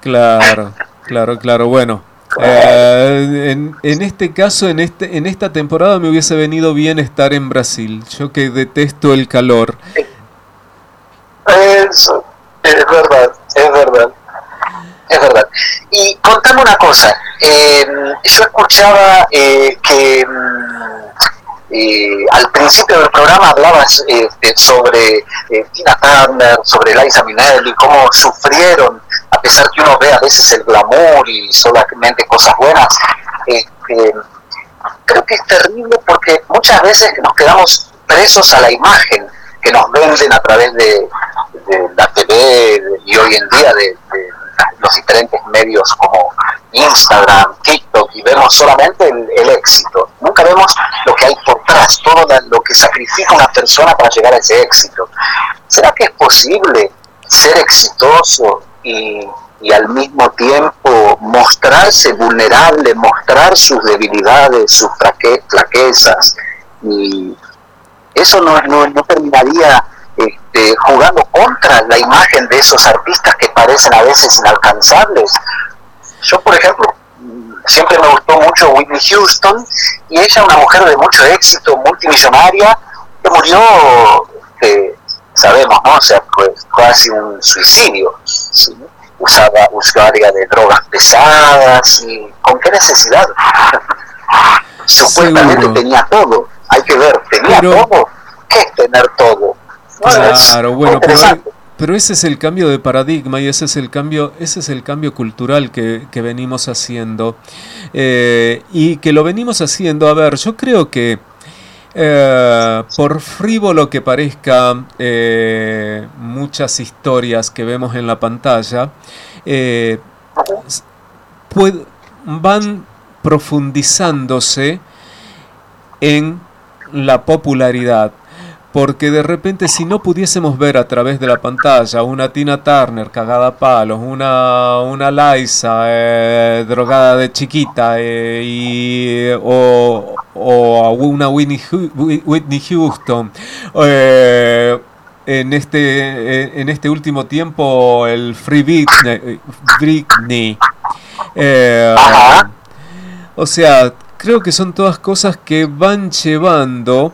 claro, claro, claro. Bueno, eh, en, en, este caso, en, este, en esta temporada me hubiese venido bien estar en Brasil. Yo que detesto el calor. Eso, es verdad, es verdad. Es verdad. Y contame una cosa. Eh, yo escuchaba eh, que mm, eh, al principio del programa hablabas este, sobre eh, Tina Turner, sobre Liza Minnelli, cómo sufrieron, a pesar que uno ve a veces el glamour y solamente cosas buenas. Este, creo que es terrible porque muchas veces nos quedamos presos a la imagen que nos venden a través de, la TV y hoy en día de los diferentes medios como Instagram, TikTok, y vemos solamente el, éxito. Nunca vemos lo que hay por detrás, todo lo que sacrifica una persona para llegar a ese éxito. ¿Será que es posible ser exitoso y, al mismo tiempo mostrarse vulnerable, mostrar sus debilidades, sus flaquezas? Y eso no, no, no terminaría este, jugando contra la imagen de esos artistas que parecen a veces inalcanzables. Yo, por ejemplo, siempre me gustó mucho Whitney Houston y ella, una mujer de mucho éxito, multimillonaria, que murió, sabemos, ¿no? O sea, pues casi un suicidio. Usaba usuaria de drogas pesadas y con qué necesidad. [LAUGHS] Supuestamente tenía todo, hay que ver, tenía todo. ¿Qué es tener todo? Claro, bueno, pero, ese es el cambio de paradigma y ese es el cambio, ese es el cambio cultural que, venimos haciendo. Eh, y que lo venimos haciendo, a ver, yo creo que eh, por frívolo que parezca eh, muchas historias que vemos en la pantalla, van profundizándose en la popularidad porque de repente si no pudiésemos ver a través de la pantalla una Tina Turner cagada a palos, una, una Liza eh, drogada de chiquita eh, y, o, o, una Whitney, Whitney Houston, eh, en este, en este último tiempo el Free Britney, Britney o sea, creo que son todas cosas que van llevando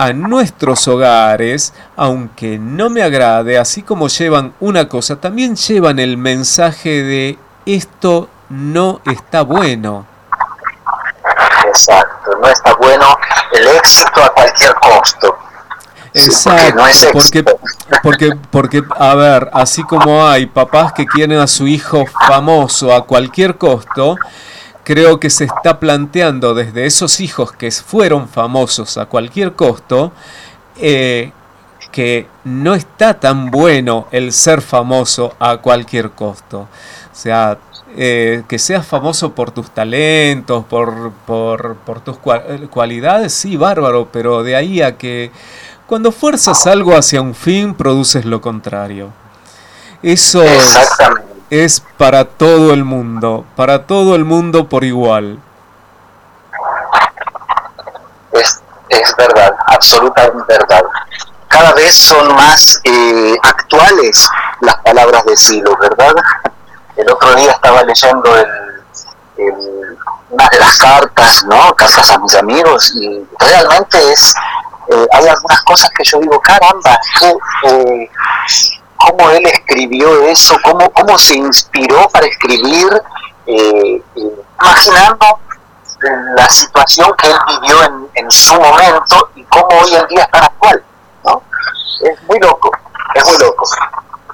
a nuestros hogares, aunque no me agrade, así como llevan una cosa, también llevan el mensaje de esto no está bueno. Exacto, no está bueno el éxito a cualquier costo. Exacto, porque, porque, porque, a ver, así como hay papás que quieren a su hijo famoso a cualquier costo, creo que se está planteando desde esos hijos que fueron famosos a cualquier costo, eh, que no está tan bueno el ser famoso a cualquier costo. O sea, eh, que seas famoso por tus talentos, por, tus cualidades, sí, bárbaro, pero de ahí a que cuando fuerzas algo hacia un fin, produces lo contrario. Eso es para todo el mundo, para todo el mundo por igual. Es, es verdad, absolutamente verdad. Cada vez son más eh, actuales las palabras de Silo, ¿verdad? El otro día estaba leyendo el, las cartas, ¿no? Cartas a mis amigos y realmente es, eh, hay algunas cosas que yo digo, caramba, que, eh, cómo él escribió eso, cómo, cómo se inspiró para escribir, eh, imaginando la situación que él vivió en, en, su momento y cómo hoy en día está actual. ¿no? Es muy loco, es muy loco.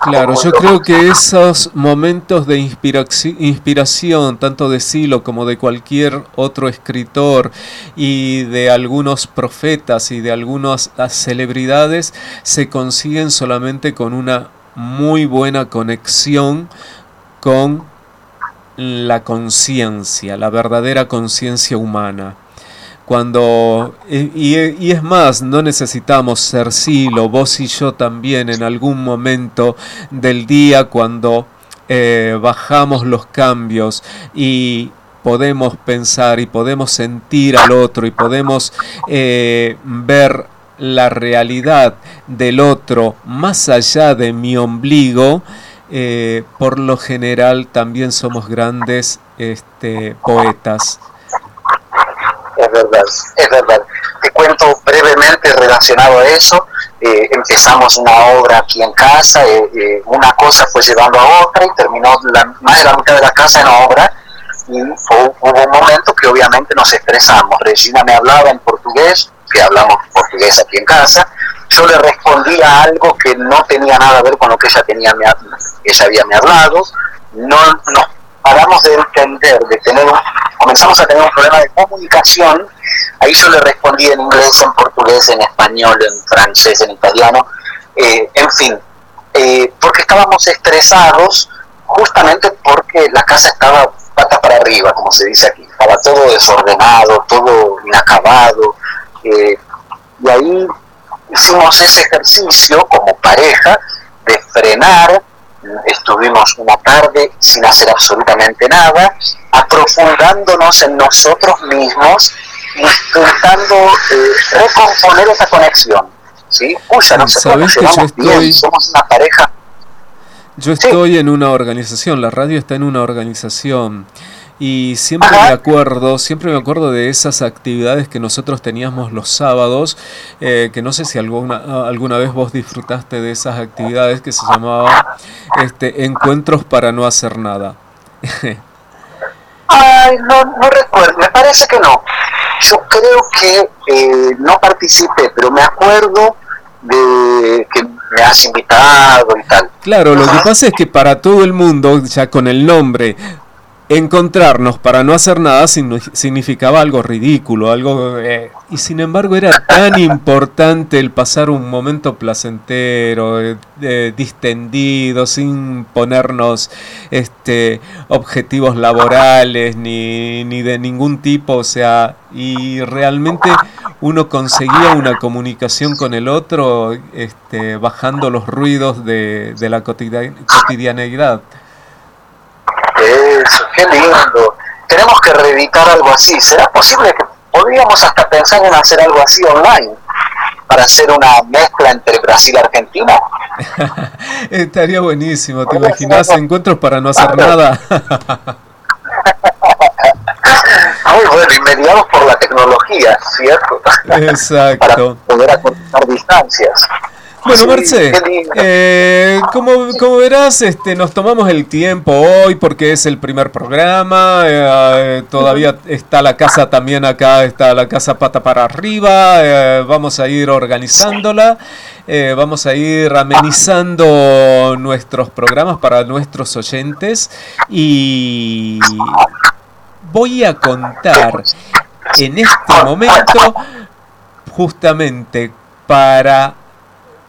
Claro, yo creo que esos momentos de inspiración, tanto de Silo como de cualquier otro escritor y de algunos profetas y de algunas celebridades, se consiguen solamente con una muy buena conexión con la conciencia, la verdadera conciencia humana. Cuando, y, es más, no necesitamos ser Silo, vos y yo también en algún momento del día cuando eh, bajamos los cambios y podemos pensar y podemos sentir al otro y podemos eh, ver la realidad del otro más allá de mi ombligo, eh, por lo general también somos grandes este, poetas. Es verdad, es verdad. Te cuento brevemente relacionado a eso. Eh, empezamos una obra aquí en casa, eh, una cosa fue llevando a otra y terminó más de la mitad de la casa en obra. Y hubo un momento que obviamente nos expresamos. Regina me hablaba en portugués, que hablamos portugués aquí en casa, yo le respondía algo que no tenía nada que ver con lo que ella, tenía, ella había me hablado, no nos paramos de entender, de tener comenzamos a tener un problema de comunicación, ahí yo le respondí en inglés, en portugués, en español, en francés, en italiano, eh, en fin, eh, porque estábamos estresados justamente porque la casa estaba patas para arriba, como se dice aquí, estaba todo desordenado, todo inacabado, eh, y ahí hicimos ese ejercicio como pareja de frenar, estuvimos una tarde sin hacer absolutamente nada, aprofundándonos en nosotros mismos, intentando eh, recomponer esa conexión. ¿sí? no ¿Sabes que yo estoy... somos una pareja. Yo estoy en una organización, la radio está en una organización y siempre me acuerdo, siempre me acuerdo de esas actividades que nosotros teníamos los sábados, eh, que no sé si alguna, alguna vez vos disfrutaste de esas actividades que se llamaban este, encuentros para no hacer nada. Ay, no, no recuerdo, me parece que no. Yo creo que eh, no participé, pero me acuerdo de que me has invitado y tal. Claro, lo que pasa es que para todo el mundo, ya con el nombre encontrarnos para no hacer nada significaba algo ridículo, algo eh, y sin embargo era tan [LAUGHS] importante el pasar un momento placentero, eh, distendido, sin ponernos este objetivos laborales ni, ni de ningún tipo, o sea, y realmente uno conseguía una comunicación con el otro este, bajando los ruidos de, de la cotidianeidad. Eso, qué lindo. Tenemos que reeditar algo así. ¿Será posible que podríamos hasta pensar en hacer algo así online? Para hacer una mezcla entre Brasil y Argentina. [LAUGHS] Estaría buenísimo, ¿te imaginas? Encuentros para no hacer nada. [LAUGHS] Muy bueno, y mediados por la tecnología, ¿cierto? Exacto. [LAUGHS] para poder acortar distancias. Bueno, Marce, eh, como, verás, este, nos tomamos el tiempo hoy porque es el primer programa. Eh, todavía está la casa también acá, está la casa pata para arriba. Eh, vamos a ir organizándola. vamos a ir amenizando nuestros programas para nuestros oyentes. Y voy a contar en este momento justamente para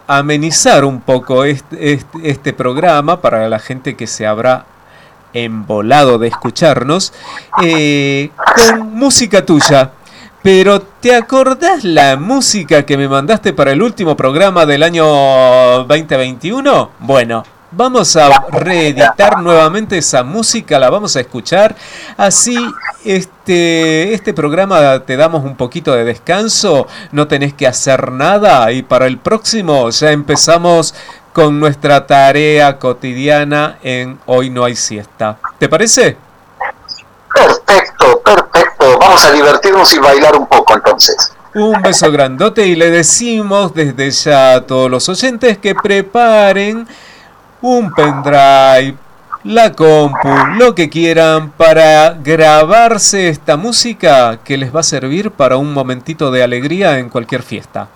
amenizar un poco este, programa para la gente que se habrá embolado de escucharnos eh, con música tuya. Pero ¿te acordás la música que me mandaste para el último programa del año 2021? Bueno, Vamos a reeditar nuevamente esa música, la vamos a escuchar. Así, este, este programa te damos un poquito de descanso, no tenés que hacer nada y para el próximo ya empezamos con nuestra tarea cotidiana en Hoy no hay siesta. ¿Te parece? Perfecto, perfecto. Vamos a divertirnos y bailar un poco entonces. Un beso grandote y le decimos desde ya a todos los oyentes que preparen un pendrive, la compu, lo que quieran para grabarse esta música que les va a servir para un momentito de alegría en cualquier fiesta.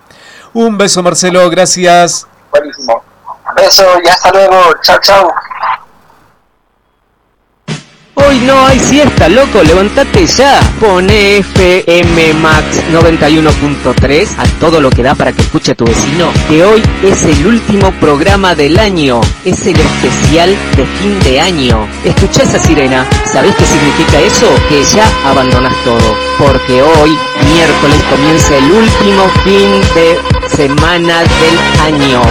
Un beso Marcelo, gracias. Buenísimo. Beso y hasta luego. Chao, chao. Hoy no hay siesta, loco, levántate ya. Pone FM Max 91.3 a todo lo que da para que escuche a tu vecino, que hoy es el último programa del año, es el especial de fin de año. Escucha esa sirena, ¿sabés qué significa eso? Que ya abandonas todo, porque hoy, miércoles, comienza el último fin de semana del año.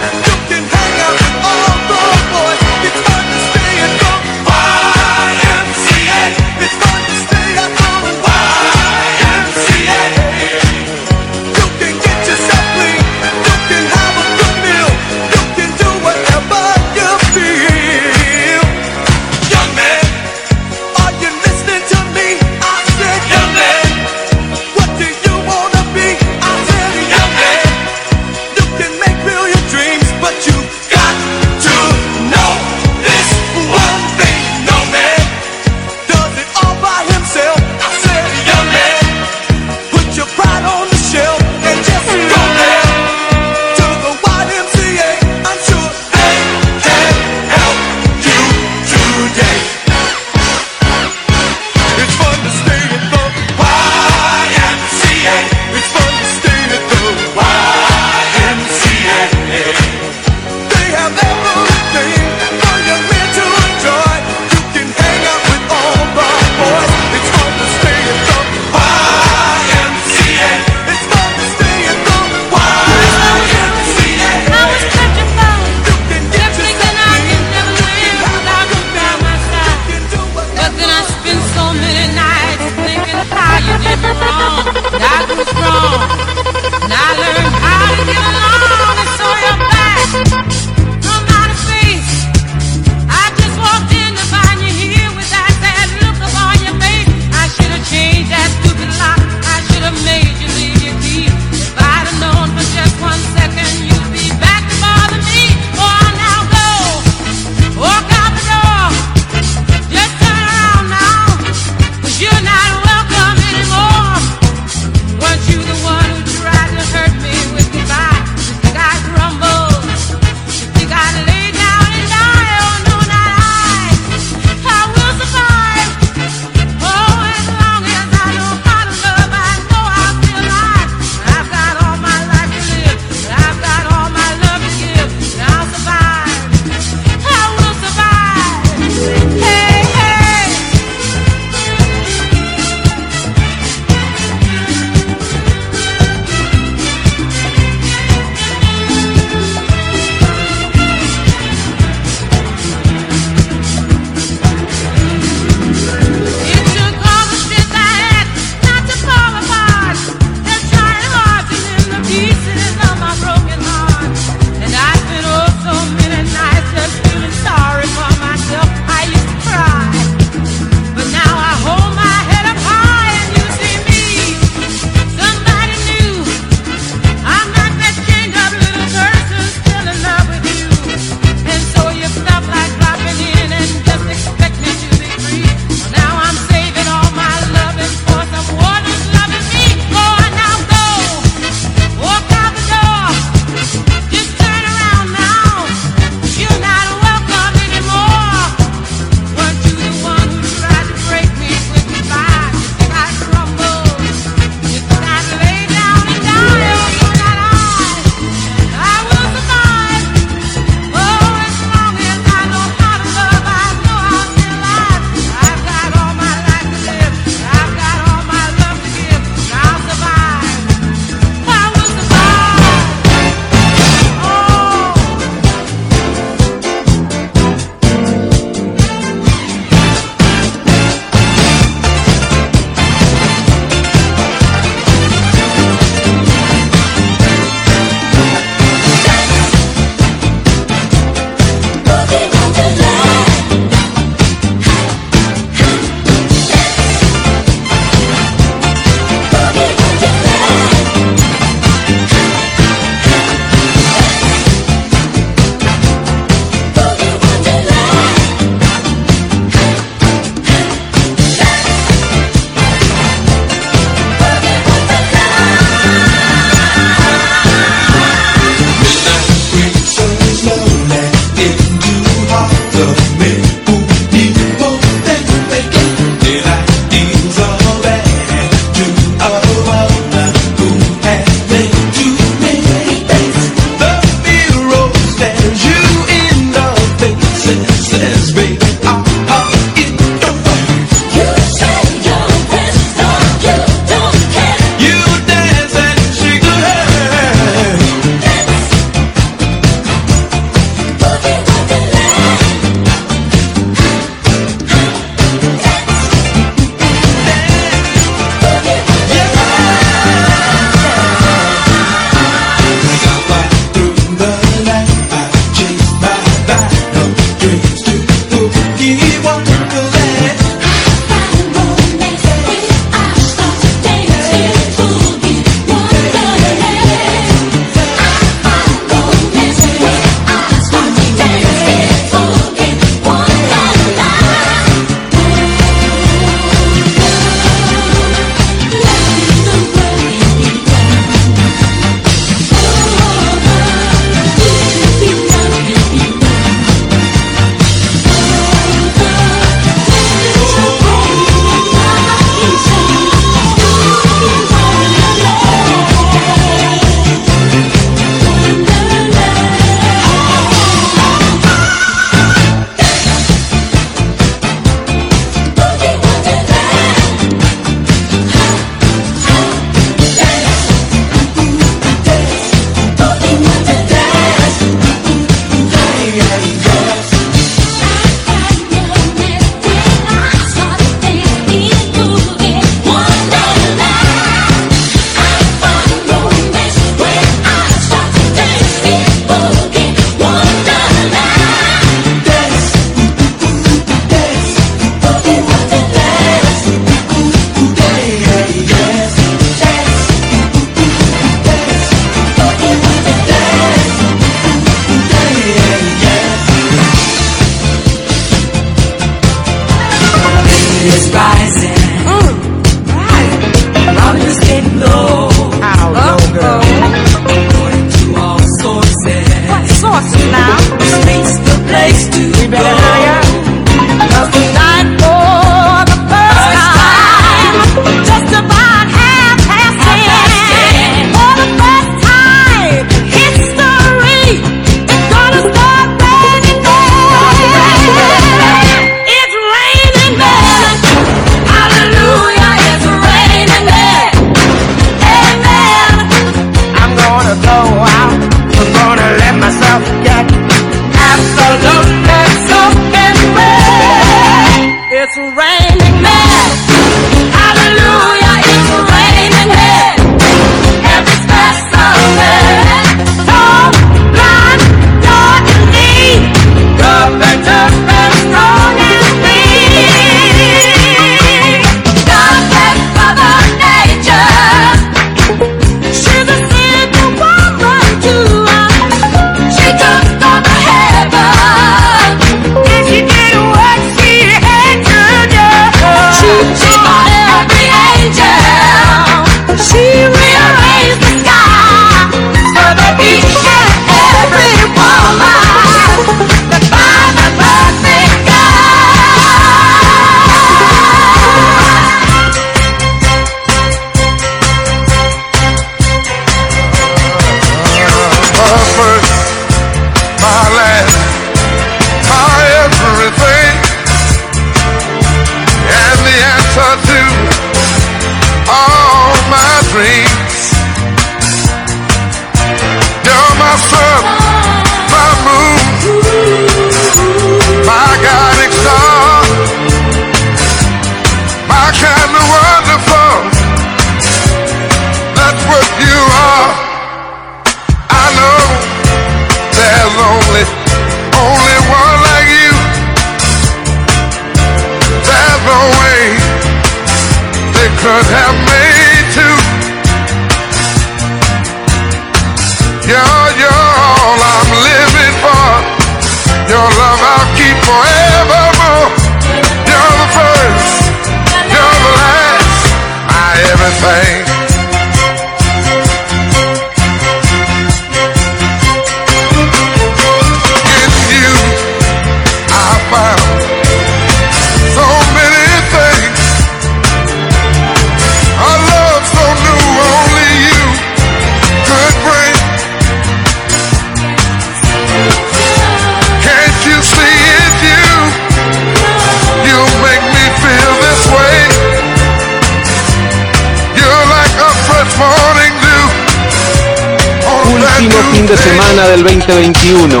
2021.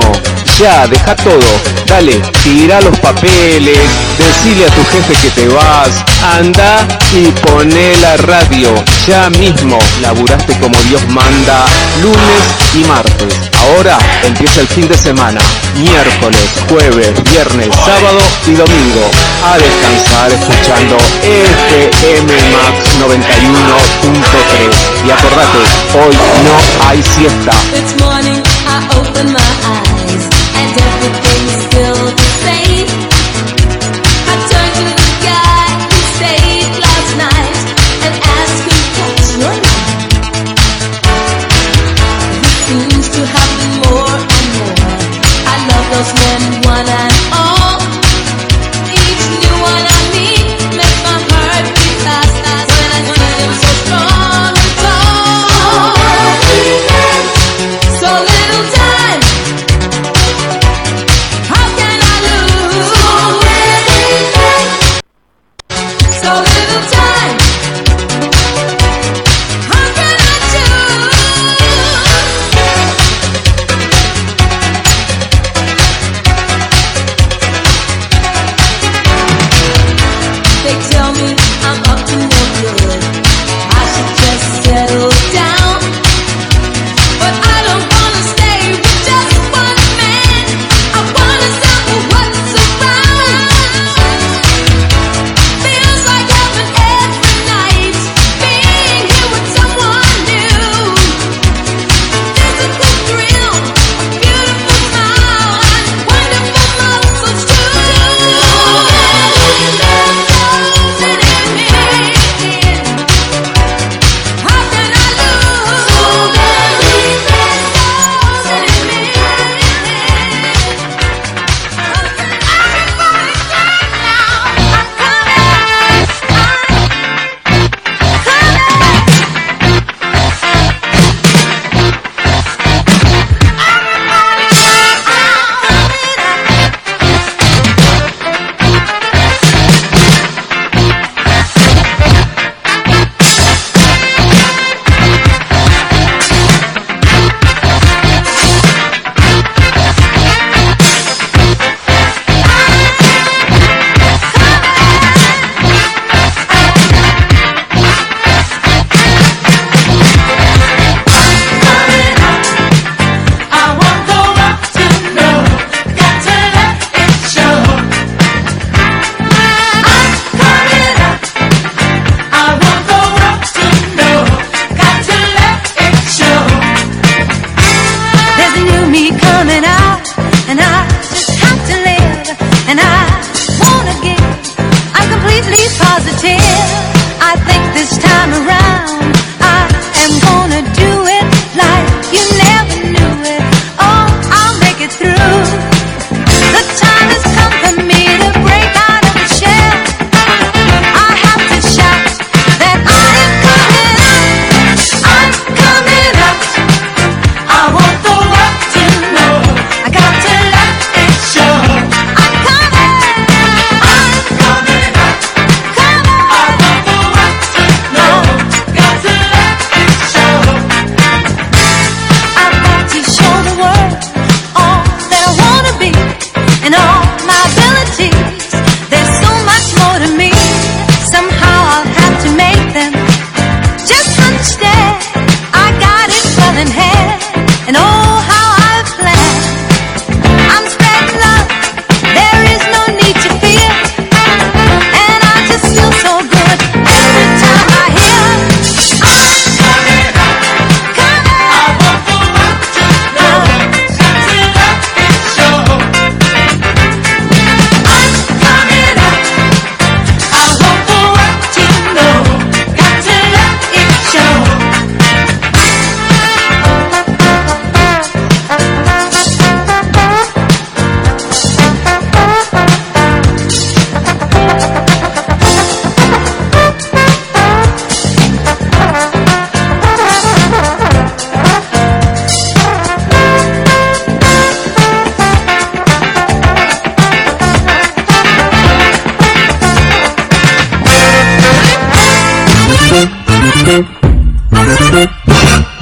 Ya, deja todo. Dale, tira los papeles, decile a tu jefe que te vas, anda y pone la radio. Ya mismo, laburaste como Dios manda, lunes y martes. Ahora empieza el fin de semana, miércoles, jueves, viernes, sábado y domingo. A descansar escuchando FM Max 91.3. Y acordate, hoy no hay siesta. Open my eyes and everything's still the same.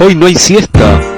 Hoy no hay siesta.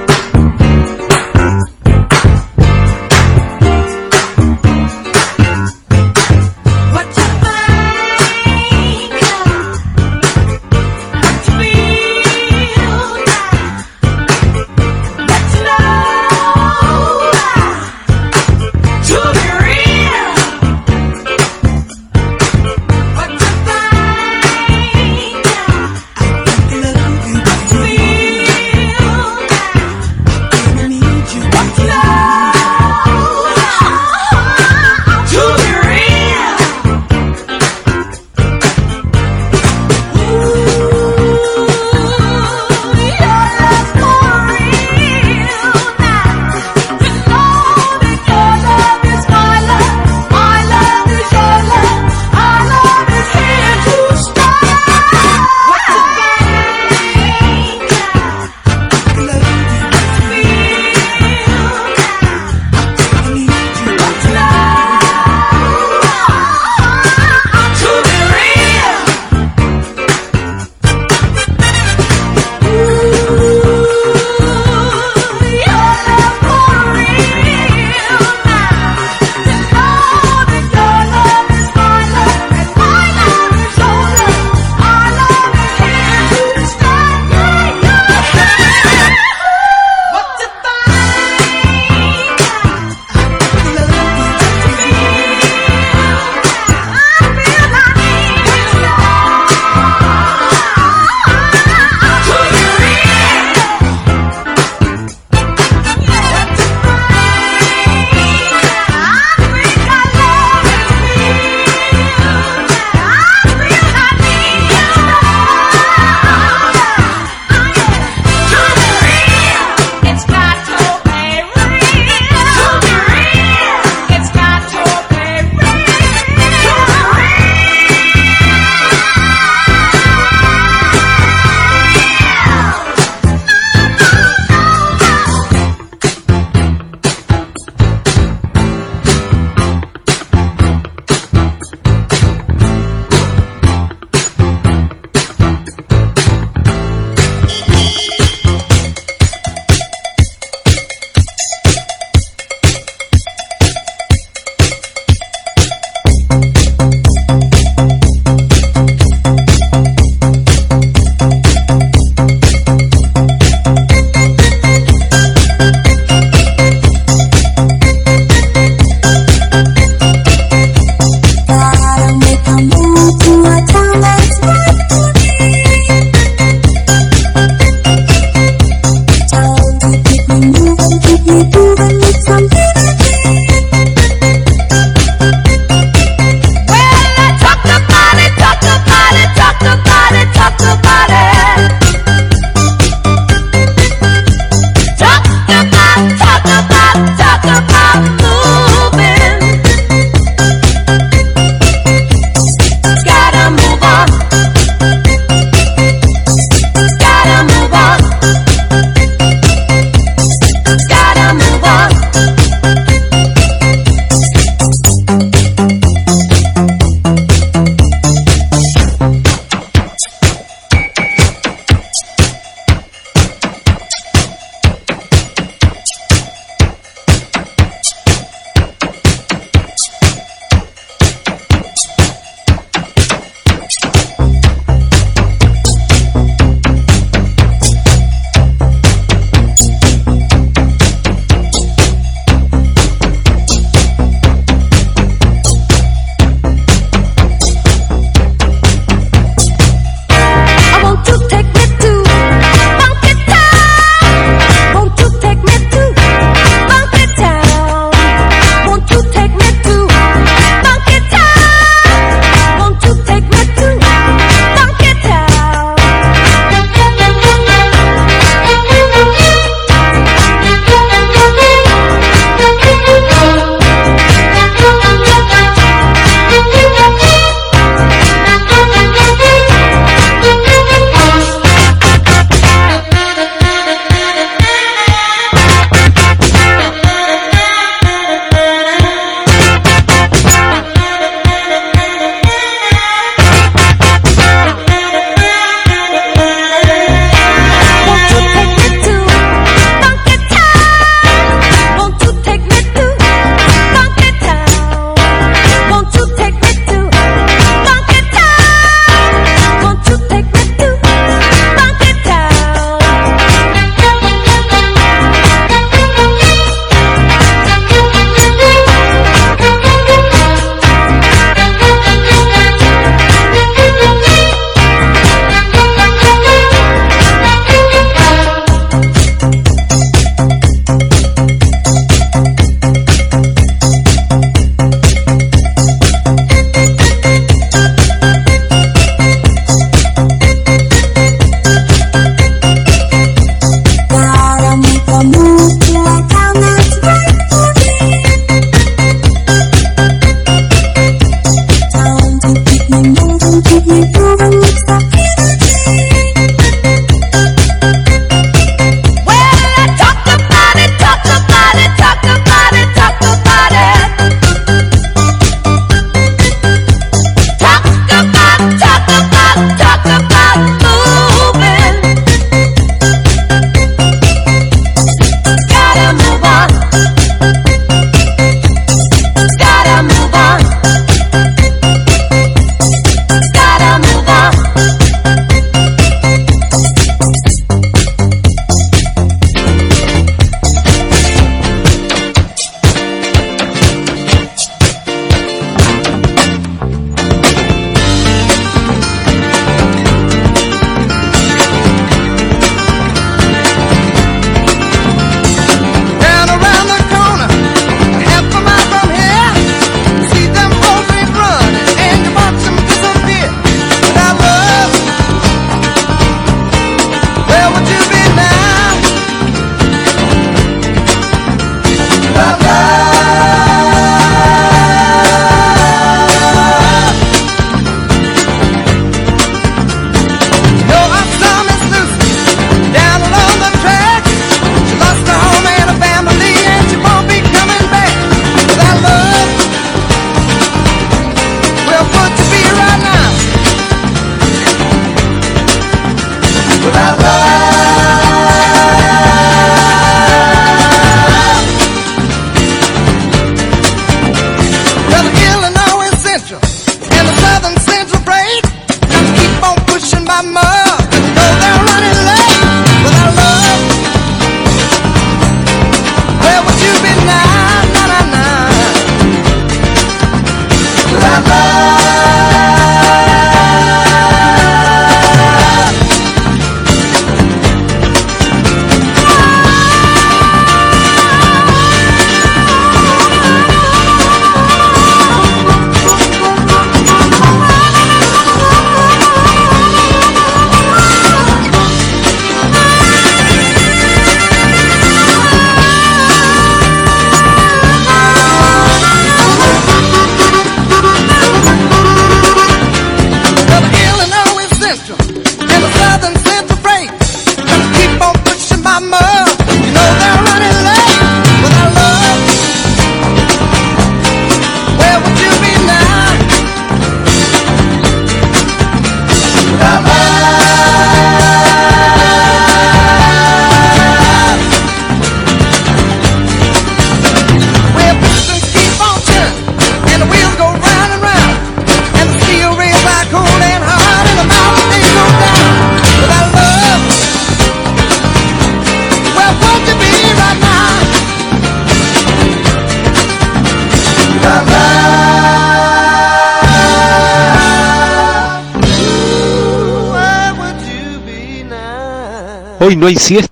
Hoy no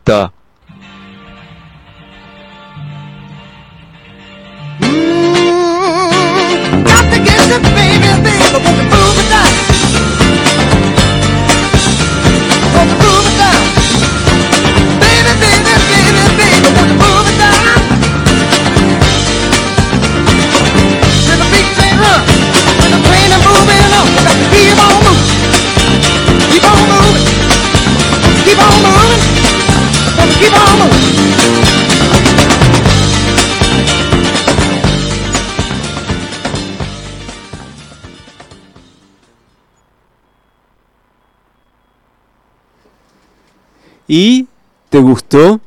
¿Y te gustó?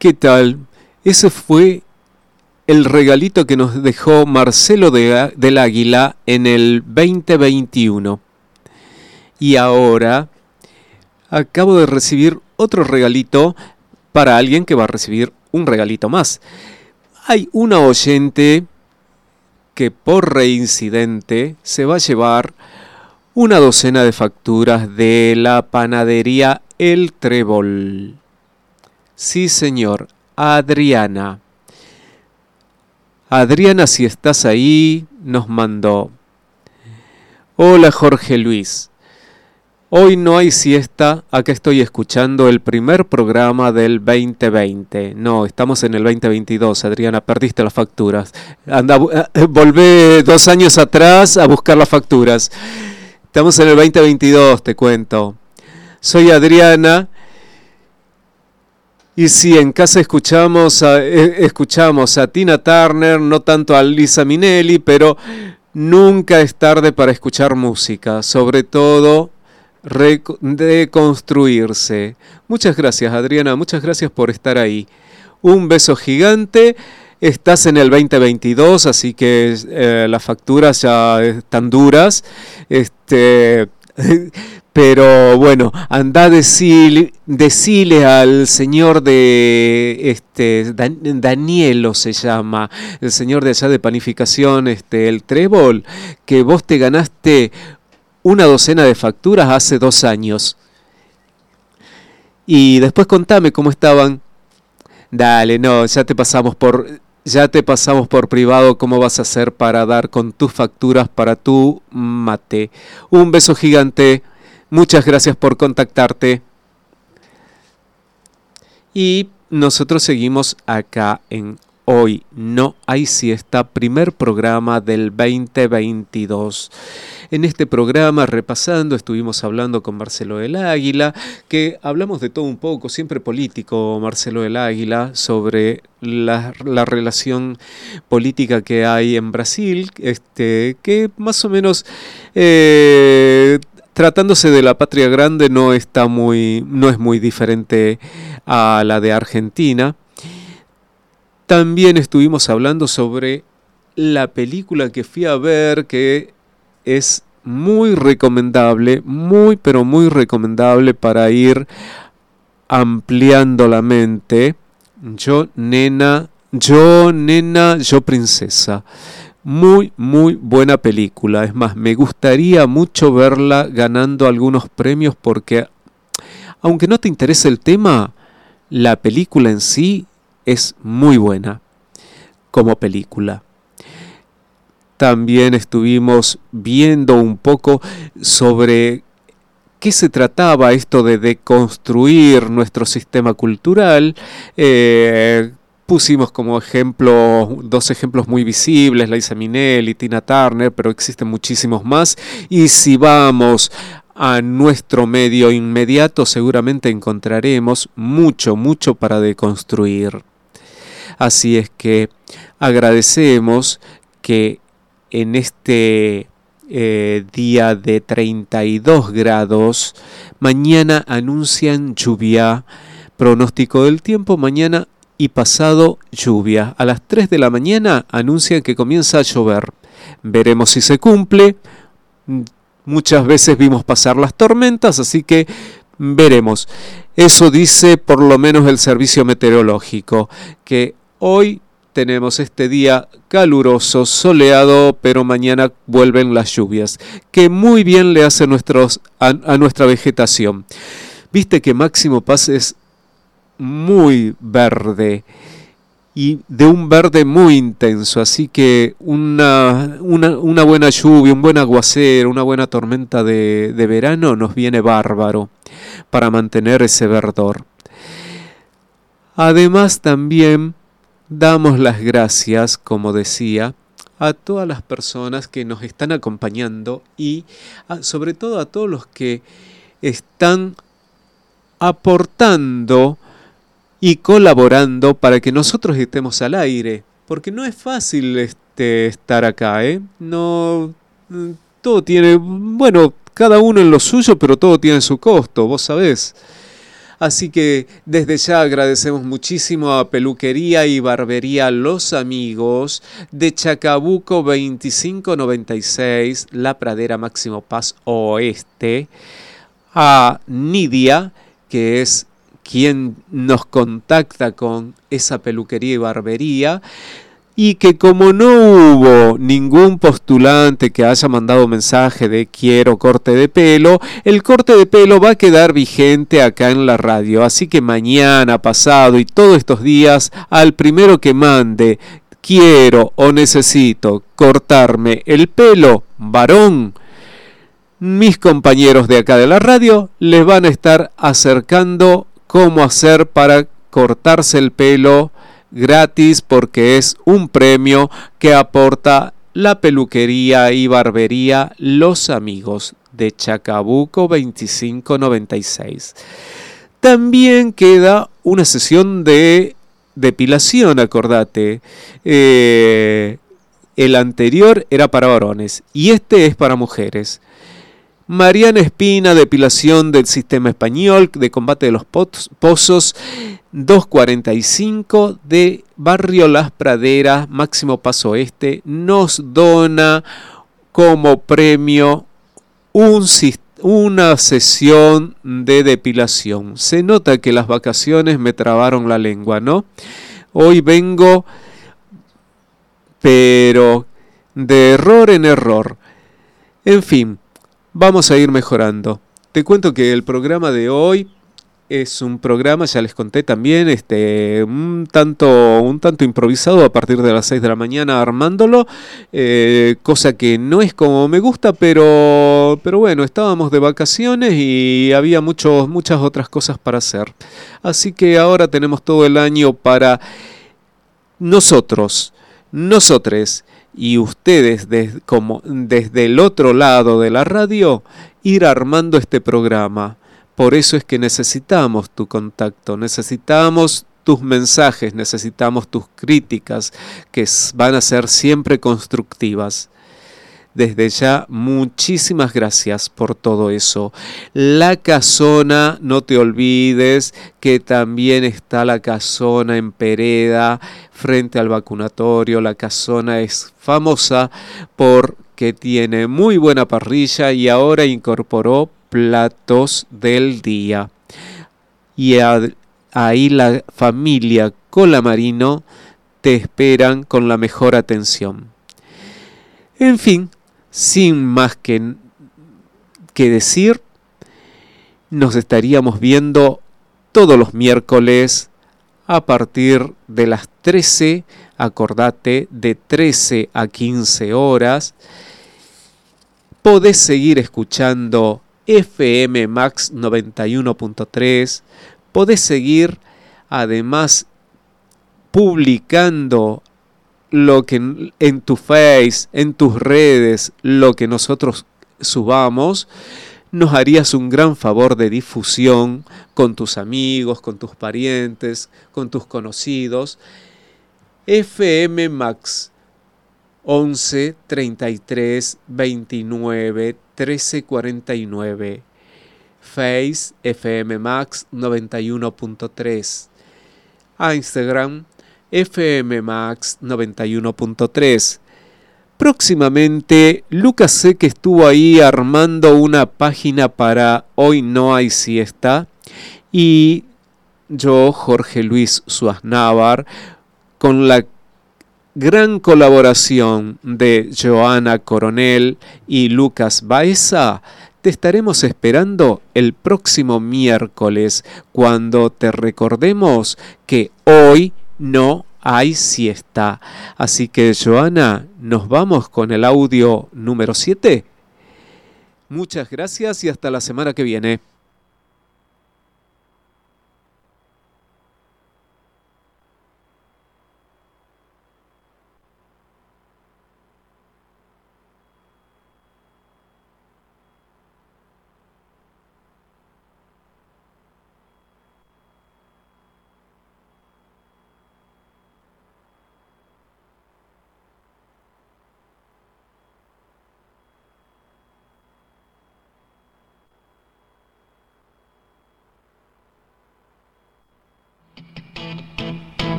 ¿Qué tal? Ese fue el regalito que nos dejó Marcelo de, del Águila en el 2021. Y ahora acabo de recibir otro regalito para alguien que va a recibir un regalito más. Hay una oyente que por reincidente se va a llevar una docena de facturas de la panadería El Trébol. Sí, señor, Adriana. Adriana, si estás ahí, nos mandó. Hola Jorge Luis. Hoy no hay siesta, acá estoy escuchando el primer programa del 2020. No, estamos en el 2022, Adriana, perdiste las facturas. Anda, eh, volvé dos años atrás a buscar las facturas. Estamos en el 2022, te cuento. Soy Adriana. Y si en casa escuchamos a, eh, escuchamos a Tina Turner, no tanto a Lisa Minelli, pero nunca es tarde para escuchar música, sobre todo reconstruirse. Muchas gracias Adriana, muchas gracias por estar ahí. Un beso gigante Estás en el 2022, así que eh, las facturas ya están duras. Este, [LAUGHS] pero bueno, anda a decirle, al señor de este Danielo se llama, el señor de allá de panificación, este, el Trébol, que vos te ganaste una docena de facturas hace dos años. Y después contame cómo estaban. Dale, no, ya te pasamos por ya te pasamos por privado cómo vas a hacer para dar con tus facturas para tu mate. Un beso gigante. Muchas gracias por contactarte. Y nosotros seguimos acá en Hoy no hay siesta, primer programa del 2022. En este programa, repasando, estuvimos hablando con Marcelo del Águila, que hablamos de todo un poco, siempre político, Marcelo del Águila, sobre la, relación política que hay en Brasil, este, que más o menos eh, tratándose de la patria grande no está muy, no es muy diferente a la de Argentina. También estuvimos hablando sobre la película que fui a ver que es muy recomendable, muy pero muy recomendable para ir ampliando la mente. Yo nena, yo nena, yo princesa. Muy, muy buena película. Es más, me gustaría mucho verla ganando algunos premios porque, aunque no te interese el tema, la película en sí es muy buena como película. También estuvimos viendo un poco sobre qué se trataba esto de deconstruir nuestro sistema cultural. Eh, pusimos como ejemplo dos ejemplos muy visibles, Liza Minnelli, Tina Turner, pero existen muchísimos más. Y si vamos a nuestro medio inmediato, seguramente encontraremos mucho, mucho para deconstruir. Así es que agradecemos que en este eh, día de 32 grados, mañana anuncian lluvia, pronóstico del tiempo, mañana y pasado lluvia. A las 3 de la mañana anuncian que comienza a llover. Veremos si se cumple. Muchas veces vimos pasar las tormentas, así que veremos. Eso dice por lo menos el servicio meteorológico, que hoy tenemos este día caluroso, soleado, pero mañana vuelven las lluvias, que muy bien le hace nuestros, a, nuestra vegetación. Viste que Máximo Paz es muy verde y de un verde muy intenso, así que una, una, buena lluvia, un buen aguacero, una buena tormenta de, de verano nos viene bárbaro para mantener ese verdor. Además también damos las gracias, como decía, a todas las personas que nos están acompañando y sobre todo a todos los que están aportando y colaborando para que nosotros estemos al aire. Porque no es fácil este, estar acá, ¿eh? No. Mm, todo tiene. Bueno, cada uno en lo suyo, pero todo tiene su costo, vos sabés. Así que desde ya agradecemos muchísimo a Peluquería y Barbería Los Amigos de Chacabuco 2596, La Pradera Máximo Paz Oeste, a Nidia, que es quien nos contacta con esa peluquería y barbería y que como no hubo ningún postulante que haya mandado mensaje de quiero corte de pelo, el corte de pelo va a quedar vigente acá en la radio. Así que mañana, pasado y todos estos días, al primero que mande quiero o necesito cortarme el pelo, varón, mis compañeros de acá de la radio les van a estar acercando cómo hacer para cortarse el pelo gratis porque es un premio que aporta la peluquería y barbería Los Amigos de Chacabuco 2596. También queda una sesión de depilación, acordate. Eh, el anterior era para varones y este es para mujeres. Mariana Espina, depilación del sistema español de combate de los pozos, 245 de Barrio Las Praderas, Máximo Paso Este, nos dona como premio un una sesión de depilación. Se nota que las vacaciones me trabaron la lengua, ¿no? Hoy vengo, pero de error en error. En fin, vamos a ir mejorando. Te cuento que el programa de hoy es un programa, ya les conté también, este, un tanto, un tanto improvisado a partir de las 6 de la mañana armándolo, eh, cosa que no es como me gusta, pero, pero bueno, estábamos de vacaciones y había muchos, muchas otras cosas para hacer. Así que ahora tenemos todo el año para nosotros, nosotres y ustedes como desde el otro lado de la radio ir armando este programa. Por eso es que necesitamos tu contacto, necesitamos tus mensajes, necesitamos tus críticas que van a ser siempre constructivas. Desde ya, muchísimas gracias por todo eso. La casona, no te olvides que también está la casona en Pereda, frente al vacunatorio. La casona es famosa porque tiene muy buena parrilla y ahora incorporó platos del día. Y ahí la familia Colamarino te esperan con la mejor atención. En fin, sin más que, que decir, nos estaríamos viendo todos los miércoles a partir de las 13, acordate, de 13 a 15 horas. Podés seguir escuchando FM Max 91.3. Podés seguir además publicando lo que en tu face, en tus redes, lo que nosotros subamos, nos harías un gran favor de difusión con tus amigos, con tus parientes, con tus conocidos. FM Max 11 33 29 13 49. Face FM Max 91.3. A Instagram FM Max 91.3. Próximamente, Lucas sé que estuvo ahí armando una página para Hoy No hay siesta. Y yo, Jorge Luis Suaznavar, con la gran colaboración de Joana Coronel y Lucas Baeza, te estaremos esperando el próximo miércoles, cuando te recordemos que hoy no hay siesta. Así que, Joana, nos vamos con el audio número 7. Muchas gracias y hasta la semana que viene.